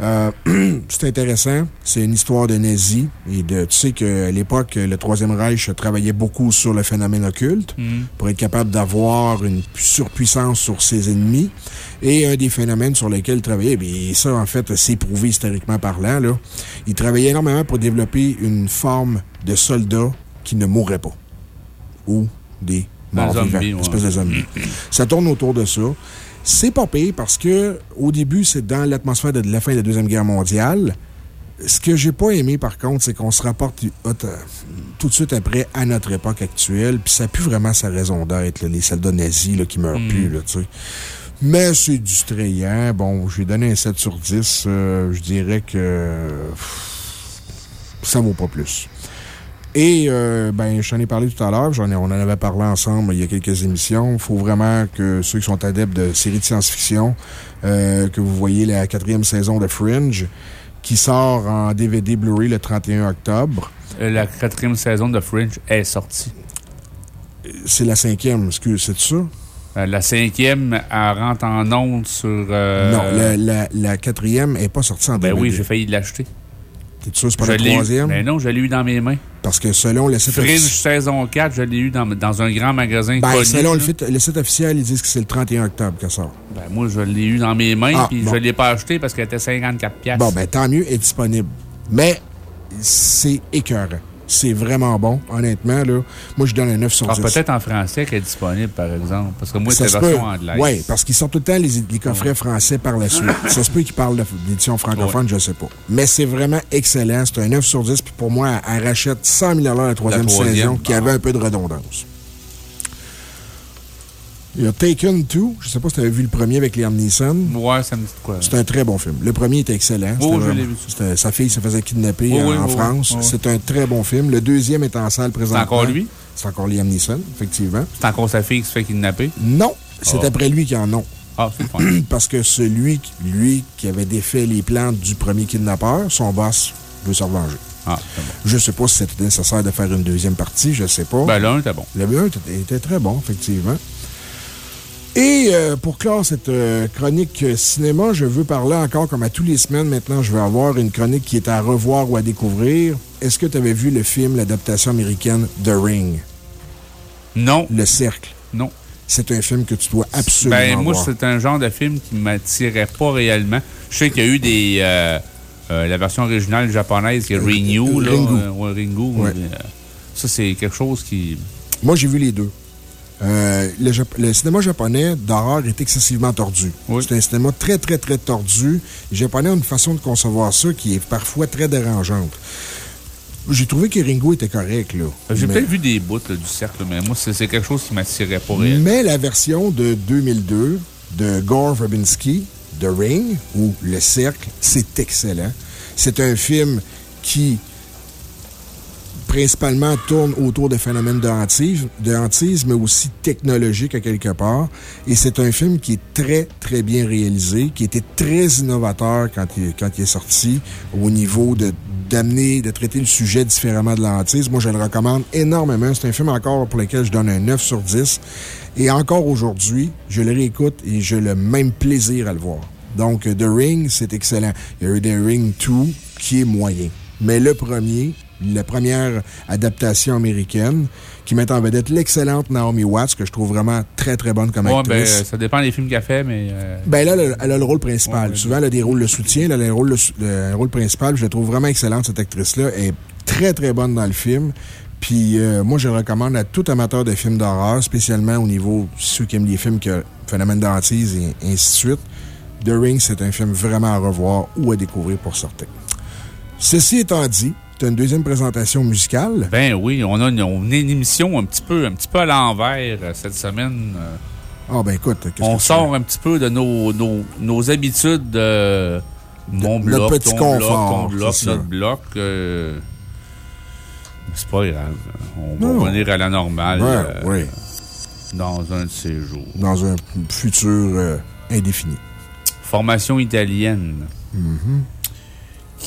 euh, c'est intéressant. C'est une histoire de nazis. Et de, tu sais qu'à l'époque, le Troisième Reich travaillait beaucoup sur le phénomène occulte Mhm. pour être capable d'avoir une pu- surpuissance sur ses ennemis. Et un des phénomènes sur lesquels il travaillait, bien, ça, en fait, c'est prouvé historiquement parlant, là. Il travaillait énormément pour développer une forme de soldat qui ne mourrait pas. Ou des morts vivants. ouais. espèce de zombie. ça tourne autour de ça. C'est pas pire parce que, au début, c'est dans l'atmosphère de la fin de la Deuxième Guerre mondiale. Ce que j'ai pas aimé, par contre, c'est qu'on se rapporte tout de suite après à notre époque actuelle, puis ça plus vraiment sa raison d'être, les soldats nazis là, qui meurent Hmm. plus, là, tu sais. Mais c'est distrayant. Bon, je lui ai donné un 7 sur 10. euh, je dirais que pff, ça vaut pas plus. Et, euh, ben, je t'en ai parlé tout à l'heure. J'en On en avait parlé ensemble il y a quelques émissions. Il faut vraiment que ceux qui sont adeptes de séries de science-fiction, euh, que vous voyez la quatrième saison de Fringe, qui sort en DVD Blu-ray le 31 octobre. Euh, La quatrième saison de Fringe est sortie. C'est la cinquième, excuse, c'est ça? Euh, La cinquième, elle rentre en onde sur. Non, la, la- la quatrième n'est pas sortie en Ben DVD. oui, j'ai failli l'acheter. T'es sûr que c'est pas Je eu- troisième? Ben non, je l'ai eu dans mes mains. Parce que selon le site Fringe officiel. saison 4, je l'ai eu dans, dans un grand magasin Ben, connu, selon le, fit- le site officiel, ils disent que c'est le 31 octobre qu'elle sort. Ben, moi, je l'ai eu dans mes mains, Ah, puis bon. je ne l'ai pas acheté parce qu'elle était 54 piastres. Bon, ben, tant mieux, elle est disponible. Mais c'est écœurant. C'est vraiment bon, honnêtement, là. Moi, je donne un 9 sur Ah, 10. peut-être en français qu'elle est disponible, par exemple. Parce que moi, c'est se version anglaise. Oui, parce qu'ils sortent tout le temps les, les coffrets français par la suite. Ça se peut qu'ils parlent de- d'édition francophone, je ne sais pas. Mais c'est vraiment excellent. C'est un 9 sur 10. Puis pour moi, elle rachète 100 000 la troisième, La troisième, saison qui ah. avait un peu de redondance. Il y a Taken 2. Je ne sais pas si tu avais vu le premier avec Liam Neeson. Ouais, ça me dit quoi. C'est un très bon film. Le premier était excellent. Oh, C'était je vu. Sa fille se faisait kidnapper en, oui, en oui, France. C'est un très bon film. Le deuxième est en salle présentement. encore lui? C'est encore Liam Neeson, effectivement. C'est encore sa fille qui se fait kidnapper? Non, c'est Ah. après lui qui en ont. Ah, c'est le. Parce que celui, qui- lui, qui avait défait les plans du premier kidnappeur, son boss veut se revenger. Ah, c'est bon. Je sais pas si c'était nécessaire de faire une deuxième partie, je sais pas. Ben, l'un était bon. Le 1 était, était très bon, effectivement. Et euh, pour clore cette euh, chronique euh, cinéma, je veux parler encore, comme à tous les semaines maintenant, je vais avoir une chronique qui est à revoir ou à découvrir. Est-ce que tu avais vu le film, l'adaptation américaine The Ring? Non. Le Cercle. Non. C'est un film que tu dois absolument Ben, moi, c'est un genre de film qui m'attirait pas réellement. Je sais qu'il y a eu des. euh, la version originale japonaise qui est Ringu, là. Ringu. ouais, Ringu. Ouais. mais, ça, c'est quelque chose qui. Moi, j'ai vu les deux. Euh, le, cinéma japonais d'horreur est excessivement tordu. C'est un cinéma très, très, très tordu. Les Japonais ont une façon de concevoir ça qui est parfois très dérangeante. J'ai trouvé que Ringo était correct, là. J'ai Mais- peut-être vu des bouts là, du cercle, mais moi, c'est c'est quelque chose qui m'attirait pas réellement. Mais la version de 2002 de Gore Verbinski, The Ring, ou Le Cercle, c'est excellent. C'est un film qui principalement tourne autour des phénomènes de hantise, de mais aussi technologique à quelque part. Et c'est un film qui est très, très bien réalisé, qui était très innovateur quand il, quand il est sorti au niveau de d'amener, de traiter le sujet différemment de la hantise. Moi, je le recommande énormément. C'est un film encore pour lequel je donne un 9 sur 10. Et encore aujourd'hui, je le réécoute et j'ai le même plaisir à le voir. Donc, The Ring, c'est excellent. Il y a eu The Ring 2 qui est moyen. Mais le premier, la première adaptation américaine, qui met en vedette l'excellente Naomi Watts, que je trouve vraiment très, très bonne comme Ouais, ben, actrice. ça dépend des films qu'elle fait, mais. euh, Ben là, elle a, elle a le rôle principal. Ouais, Souvent, elle a des rôles de soutien. Elle a le rôle, le rôle principal. Je la trouve vraiment excellente, cette actrice-là. Elle est très, très bonne dans le film. Puis, euh, moi, je recommande à tout amateur de films d'horreur, spécialement au niveau ceux qui aiment les films ont phénomène d'antise et ainsi de suite. The Ring, c'est un film vraiment à revoir ou à découvrir pour certains. Ceci étant dit, tu as une deuxième présentation musicale? Ben oui, on a une, on a une émission un petit peu, un petit peu à l'envers euh, cette semaine. euh. Ah, ben écoute, On que tu sort un petit peu de nos, nos, nos habitudes de mon notre bloc, petit ton confort, bloc, ton bloc, notre bloc. euh, C'est pas grave. On va Non. revenir à la normale Ouais, euh, oui. dans un de ces jours. Dans un futur indéfini. Formation italienne Mhm.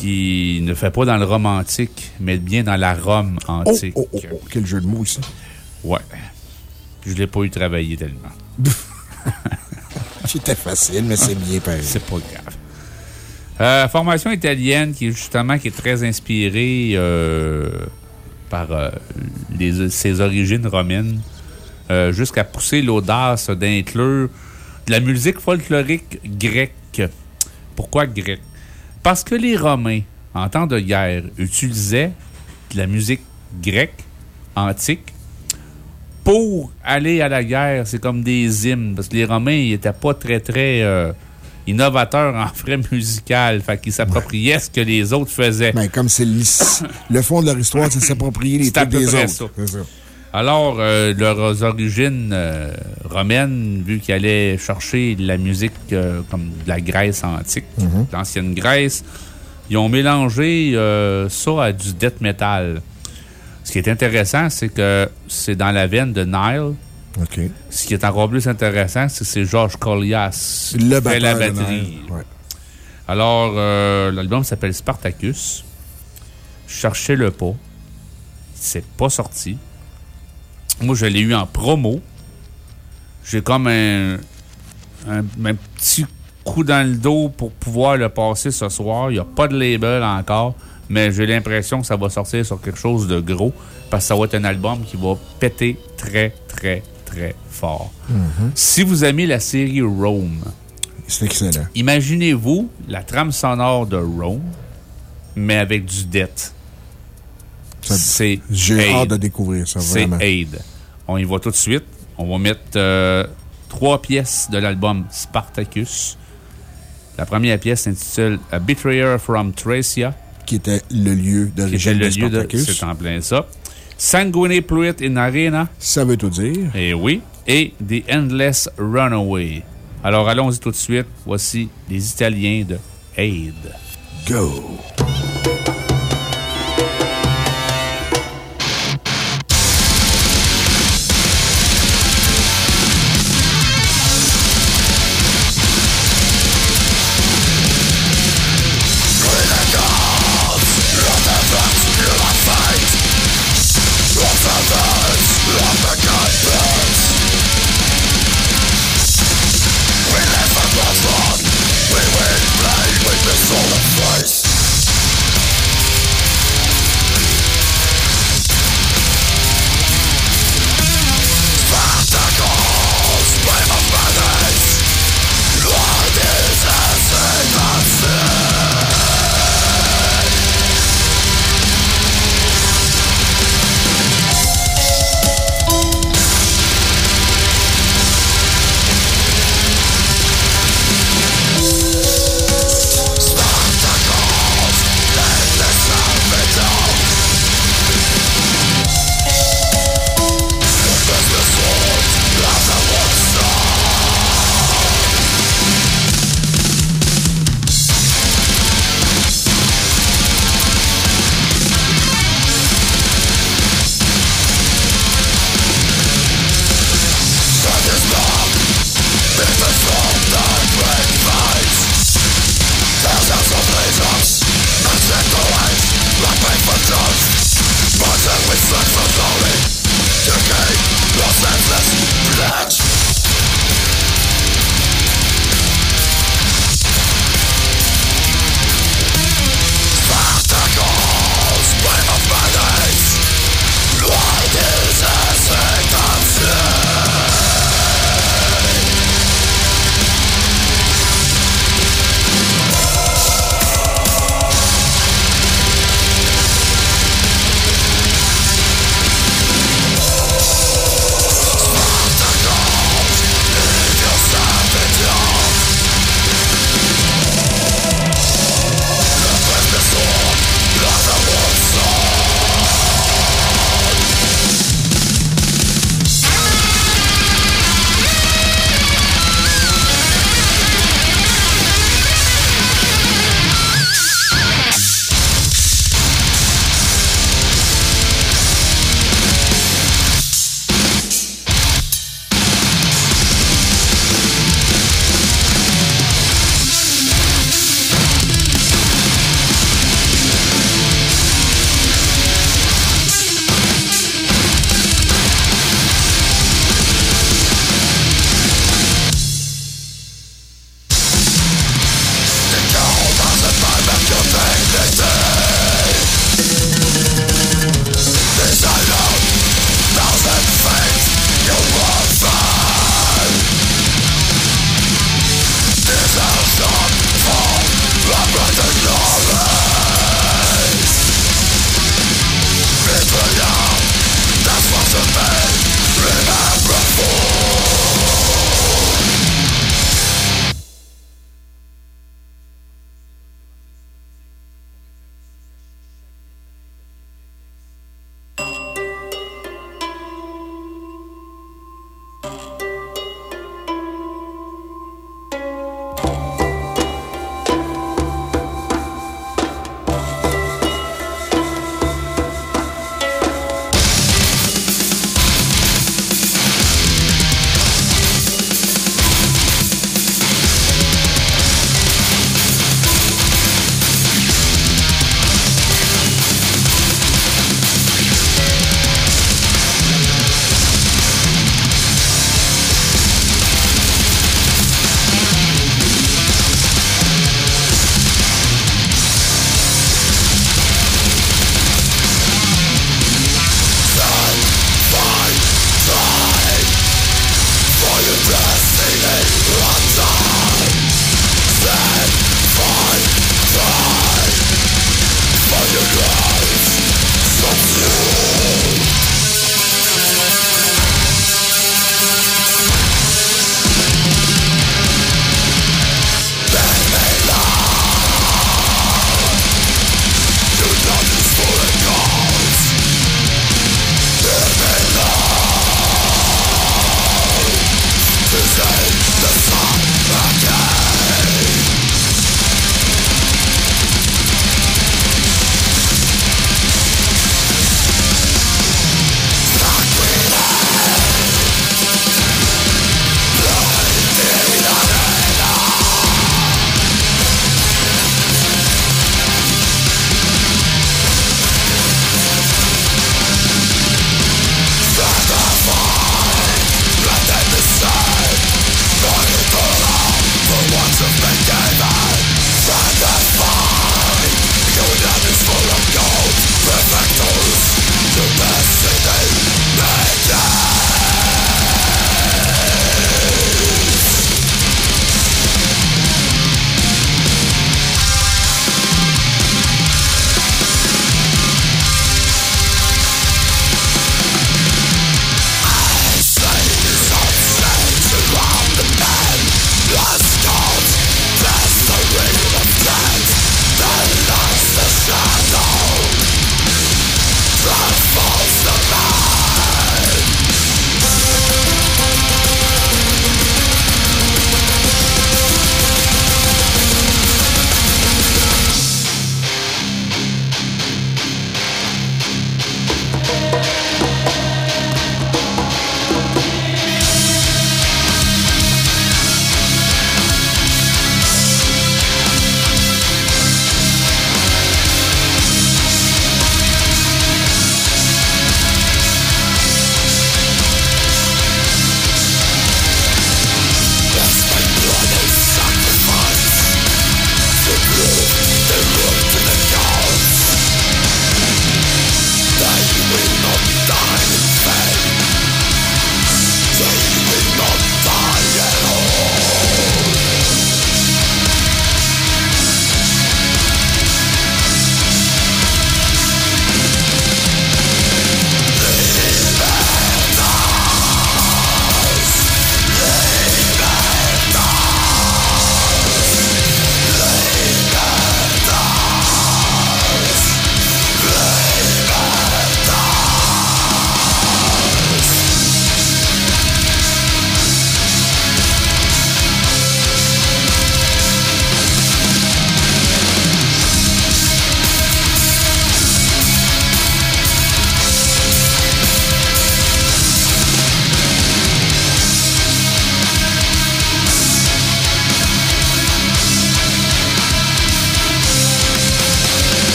Qui ne fait pas dans le romantique, mais bien dans la Rome Oh, antique. oh, oh, oh, quel jeu de mots ici. Ouais. Je l'ai pas eu travaillé tellement. C'était facile, mais c'est bien pareil. C'est pas grave. Euh, formation italienne qui, justement, qui est très inspirée euh, par euh, les- ses origines romaines, jusqu'à pousser l'audace d'inclure de la musique folklorique grecque. Pourquoi grecque? Parce que les Romains, en temps de guerre, utilisaient de la musique grecque, antique, pour aller à la guerre. C'est comme des hymnes, parce que les Romains, ils n'étaient pas très, très... euh, innovateur en frais musical. Fait qu'il s'appropriait ce que les autres faisaient. Ben, comme c'est le, le fond de leur histoire, c'est s'approprier les trucs des autres. ça. Alors, euh, leurs origines euh, romaines, vu qu'ils allaient chercher de la musique euh, comme de la Grèce antique, Mhm. l'ancienne Grèce, ils ont mélangé ça à du death metal. Ce qui est intéressant, c'est que c'est dans la veine de Nile. Ce qui est encore plus intéressant, c'est que c'est Georges Colias qui fait la batterie. Ouais. Alors, l'album s'appelle Spartacus. Je cherchais le pas. C'est pas sorti. Moi, je l'ai eu en promo. J'ai comme un, un, un petit coup dans le dos pour pouvoir le passer ce soir. Il n'y a pas de label encore, mais j'ai l'impression que ça va sortir sur quelque chose de gros parce que ça va être un album qui va péter très, très, très fort. Mhm. Si vous aimez la série Rome, C'est excellent. Imaginez-vous la trame sonore de Rome, mais avec du death. C'est J'ai hâte de découvrir ça, C'est vraiment. Aid. On y va tout de suite. On va mettre euh, trois pièces de l'album Spartacus. La première pièce s'intitule A Betrayer from Thracia. Qui était le lieu d'origine le de lieu de. Spartacus. C'est en plein ça. Sanguine Pluit in Arena. Ça veut tout dire. Et oui. Et The Endless Runaway. Alors allons-y tout de suite. Voici les Italiens de Aid. Go!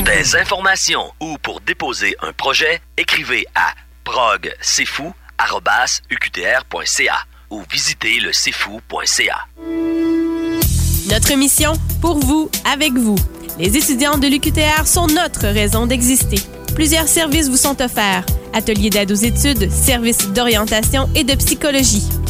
Pour des informations ou pour déposer un projet, écrivez à progcfou.uqtr.ca ou visitez le cfou.ca. Notre mission, pour vous, avec vous. Les étudiants de l'UQTR sont notre raison d'exister. Plusieurs services vous sont offerts. Ateliers d'aide aux études, services d'orientation et de psychologie.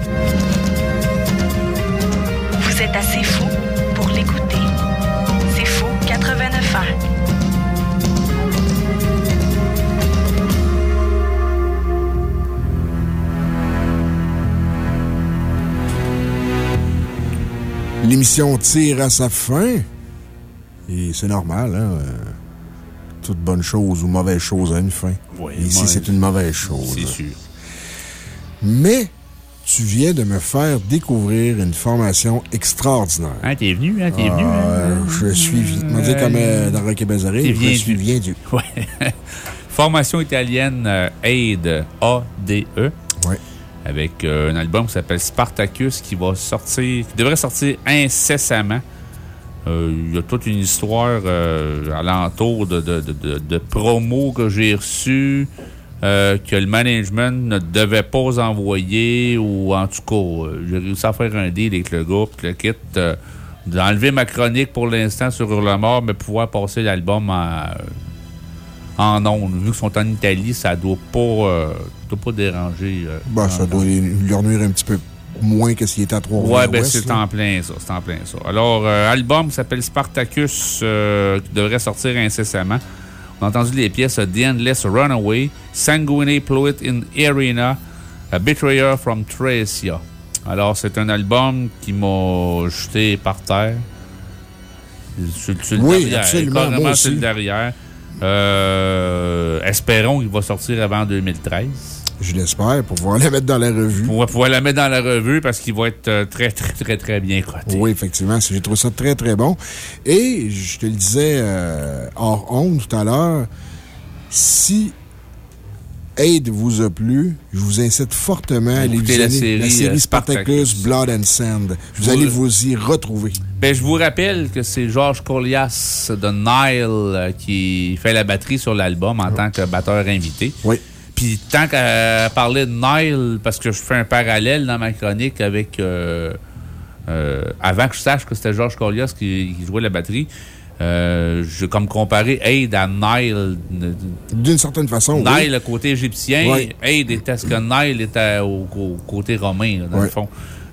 Vous êtes assez fou pour l'écouter. C'est fou 89 ans. L'émission tire à sa fin. Et c'est normal, hein? Toute bonne chose ou mauvaise chose a une fin. Oui, Ici, c'est une mauvaise chose. C'est sûr. Mais tu viens de me faire découvrir une formation extraordinaire. Hein, t'es venu, hein, t'es venu. Euh, je suis venu. On dit comme euh, dans Rocky Bazaré, je suis bien dû. Ouais. Formation italienne euh, AIDE, A-D-E. Avec euh, un album qui s'appelle Spartacus qui va sortir, qui devrait sortir incessamment. Il y a toute une histoire alentour de, de, de, de- de promos que j'ai reçus euh, que le management ne devait pas envoyer ou en tout cas, euh, j'ai réussi à faire un deal avec le groupe, le kit, euh, d'enlever ma chronique pour l'instant sur Hurlemort, mais pouvoir passer l'album en, en ondes. Vu qu'ils sont en Italie, ça doit pas, euh, doit pas déranger. Bah, ça doit lui nuire un petit peu moins que s'il était à Trois-Rivières. Ouais, ben c'est en plein ça. C'est en plein ça. Alors, euh, album qui s'appelle Spartacus, qui devrait sortir incessamment. On a entendu les pièces euh, The Endless Runaway, Sanguinary Fluid in Arena, A Betrayer from Thracia. Alors, c'est un album qui m'a jeté par terre. Sur, sur le Oui, derrière, absolument, moi sur le aussi. derrière. Euh, espérons qu'il va sortir avant 2013. Je l'espère, pour pouvoir la mettre dans la revue. Pour pouvoir la mettre dans la revue parce qu'il va être euh, très, très, très, très bien coté. Oui, effectivement. J'ai trouvé ça très, très bon. Et je te le disais euh, hors honte tout à l'heure, si Aid vous a plu, je vous incite fortement à aller Écoutez la série, euh, Spartacus, Spartacus. Blood and Sand. Vous Vous- allez vous y retrouver. Ben, je vous rappelle que c'est Georges Colias de Nile euh, qui fait la batterie sur l'album en tant que batteur invité. Oui. Puis tant qu'à parler de Nile, parce que je fais un parallèle dans ma chronique avec. euh, euh, avant que je sache que c'était Georges Colias qui, qui jouait la batterie, euh, je comme comparer Aid à Nile. D'une certaine façon, Nile, oui. le côté égyptien, Oui. Aid était ce que Nile était au, au côté romain, là, dans Oui. le fond.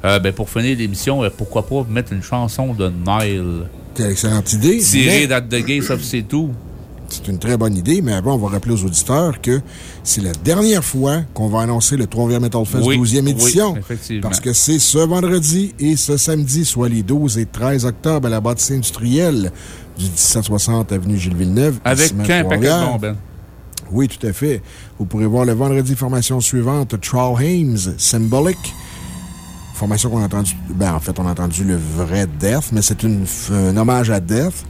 Euh, ben, pour finir l'émission, pourquoi pas mettre une chanson de Nile? Une excellente idée. tirée mais d'At the Gates of C'est tout. C'est une très bonne idée, mais avant, on va rappeler aux auditeurs que c'est la dernière fois qu'on va annoncer le Trois-Rivières Metal Fest Oui, 12e édition. oui. Parce que c'est ce vendredi et ce samedi, soit les 12 et 13 octobre, à la bâtisse industrielle du 1760 avenue Gilles Villeneuve. Avec qu'un paquet de Ben. Oui, tout à fait. Vous pourrez voir le vendredi formation suivante, Charles Hames, Symbolic. Formation qu'on a entendu. Ben, en fait, on a entendu le vrai Death, mais c'est un hommage à Death.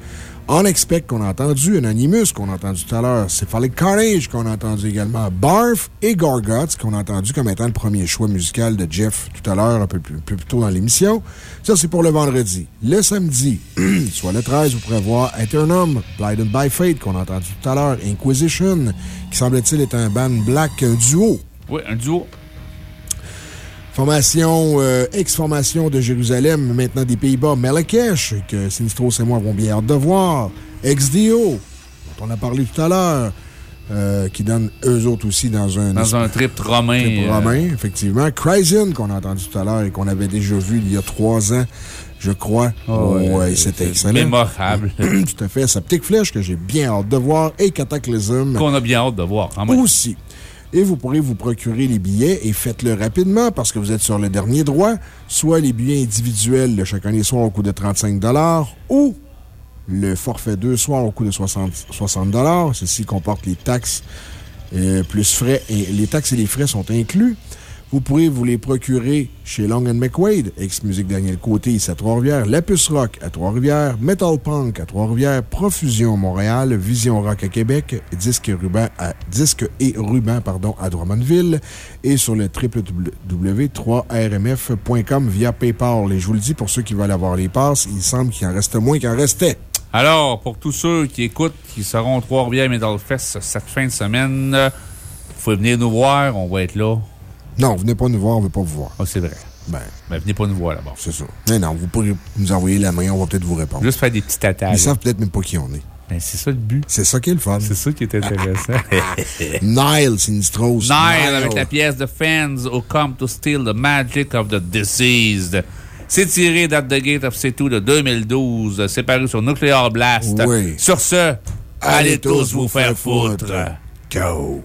Unexpect qu'on a entendu, Anonymous qu'on a entendu tout à l'heure, Cephalic Carnage qu'on a entendu également, Barf et Gorgots qu'on a entendu comme étant le premier choix musical de Jeff tout à l'heure, un peu plus, plus tôt dans l'émission. Ça, c'est pour le vendredi. Le samedi, soit le 13, vous pourrez voir Eternum, Blinded by Fate qu'on a entendu tout à l'heure, Inquisition, qui semble-t-il être un band black, un duo. Oui, un duo. Formation, euh, ex-formation de Jérusalem, maintenant des Pays-Bas, Malakesh, que Sinistros et moi avons bien hâte de voir. Ex-Dio, dont on a parlé tout à l'heure, euh, qui donne eux autres aussi dans un. Dans un trip romain. Trip romain, effectivement. Cryzin, qu'on a entendu tout à l'heure et qu'on avait déjà vu il y a trois ans, je crois. Oh, ouais, c'était excellent. Mémorable. tout à fait. Sa petite flèche que j'ai bien hâte de voir et Cataclysm. Qu'on a bien hâte de voir, quand même. Et vous pourrez vous procurer les billets et faites-le rapidement parce que vous êtes sur le dernier droit, soit les billets individuels de chacun des soirs au coût de 35 ou le forfait deux soirs au coût de 60, 60 Ceci comporte les taxes euh, plus frais et les taxes et les frais sont inclus. Vous pourrez vous les procurer chez Long McWade, ex-musique Daniel Côté, ici à Trois-Rivières, La Puce Rock à Trois-Rivières, Metal Punk à Trois-Rivières, Profusion Montréal, Vision Rock à Québec, Disque, à, Disque et Ruban pardon, à Drummondville et sur le www.3rmf.com via PayPal. Et je vous le dis, pour ceux qui veulent avoir les passes, il semble qu'il en reste moins qu'il en restait. Alors, pour tous ceux qui écoutent, qui seront au Trois-Rivières Metal Fest cette fin de semaine, vous pouvez venir nous voir, on va être là. Non, venez pas nous voir, on ne veut pas vous voir. Ah, c'est vrai. Ben. Ben, venez pas nous voir là-bas. C'est ça. Mais non, vous pourrez nous envoyer la main, on va peut-être vous répondre. Juste faire des petits attaques. Ils savent peut-être même pas qui on est. Ben, c'est ça le but. C'est ça qui est le fun. C'est ça qui est intéressant. Nile, Sinistros. Nile, avec la pièce de Fans Who Come to Steal the Magic of the Deceased. C'est tiré d'At the Gate of C2 de 2012. C'est paru sur Nuclear Blast. Oui. Sur ce, allez, tous vous faire foutre. Go.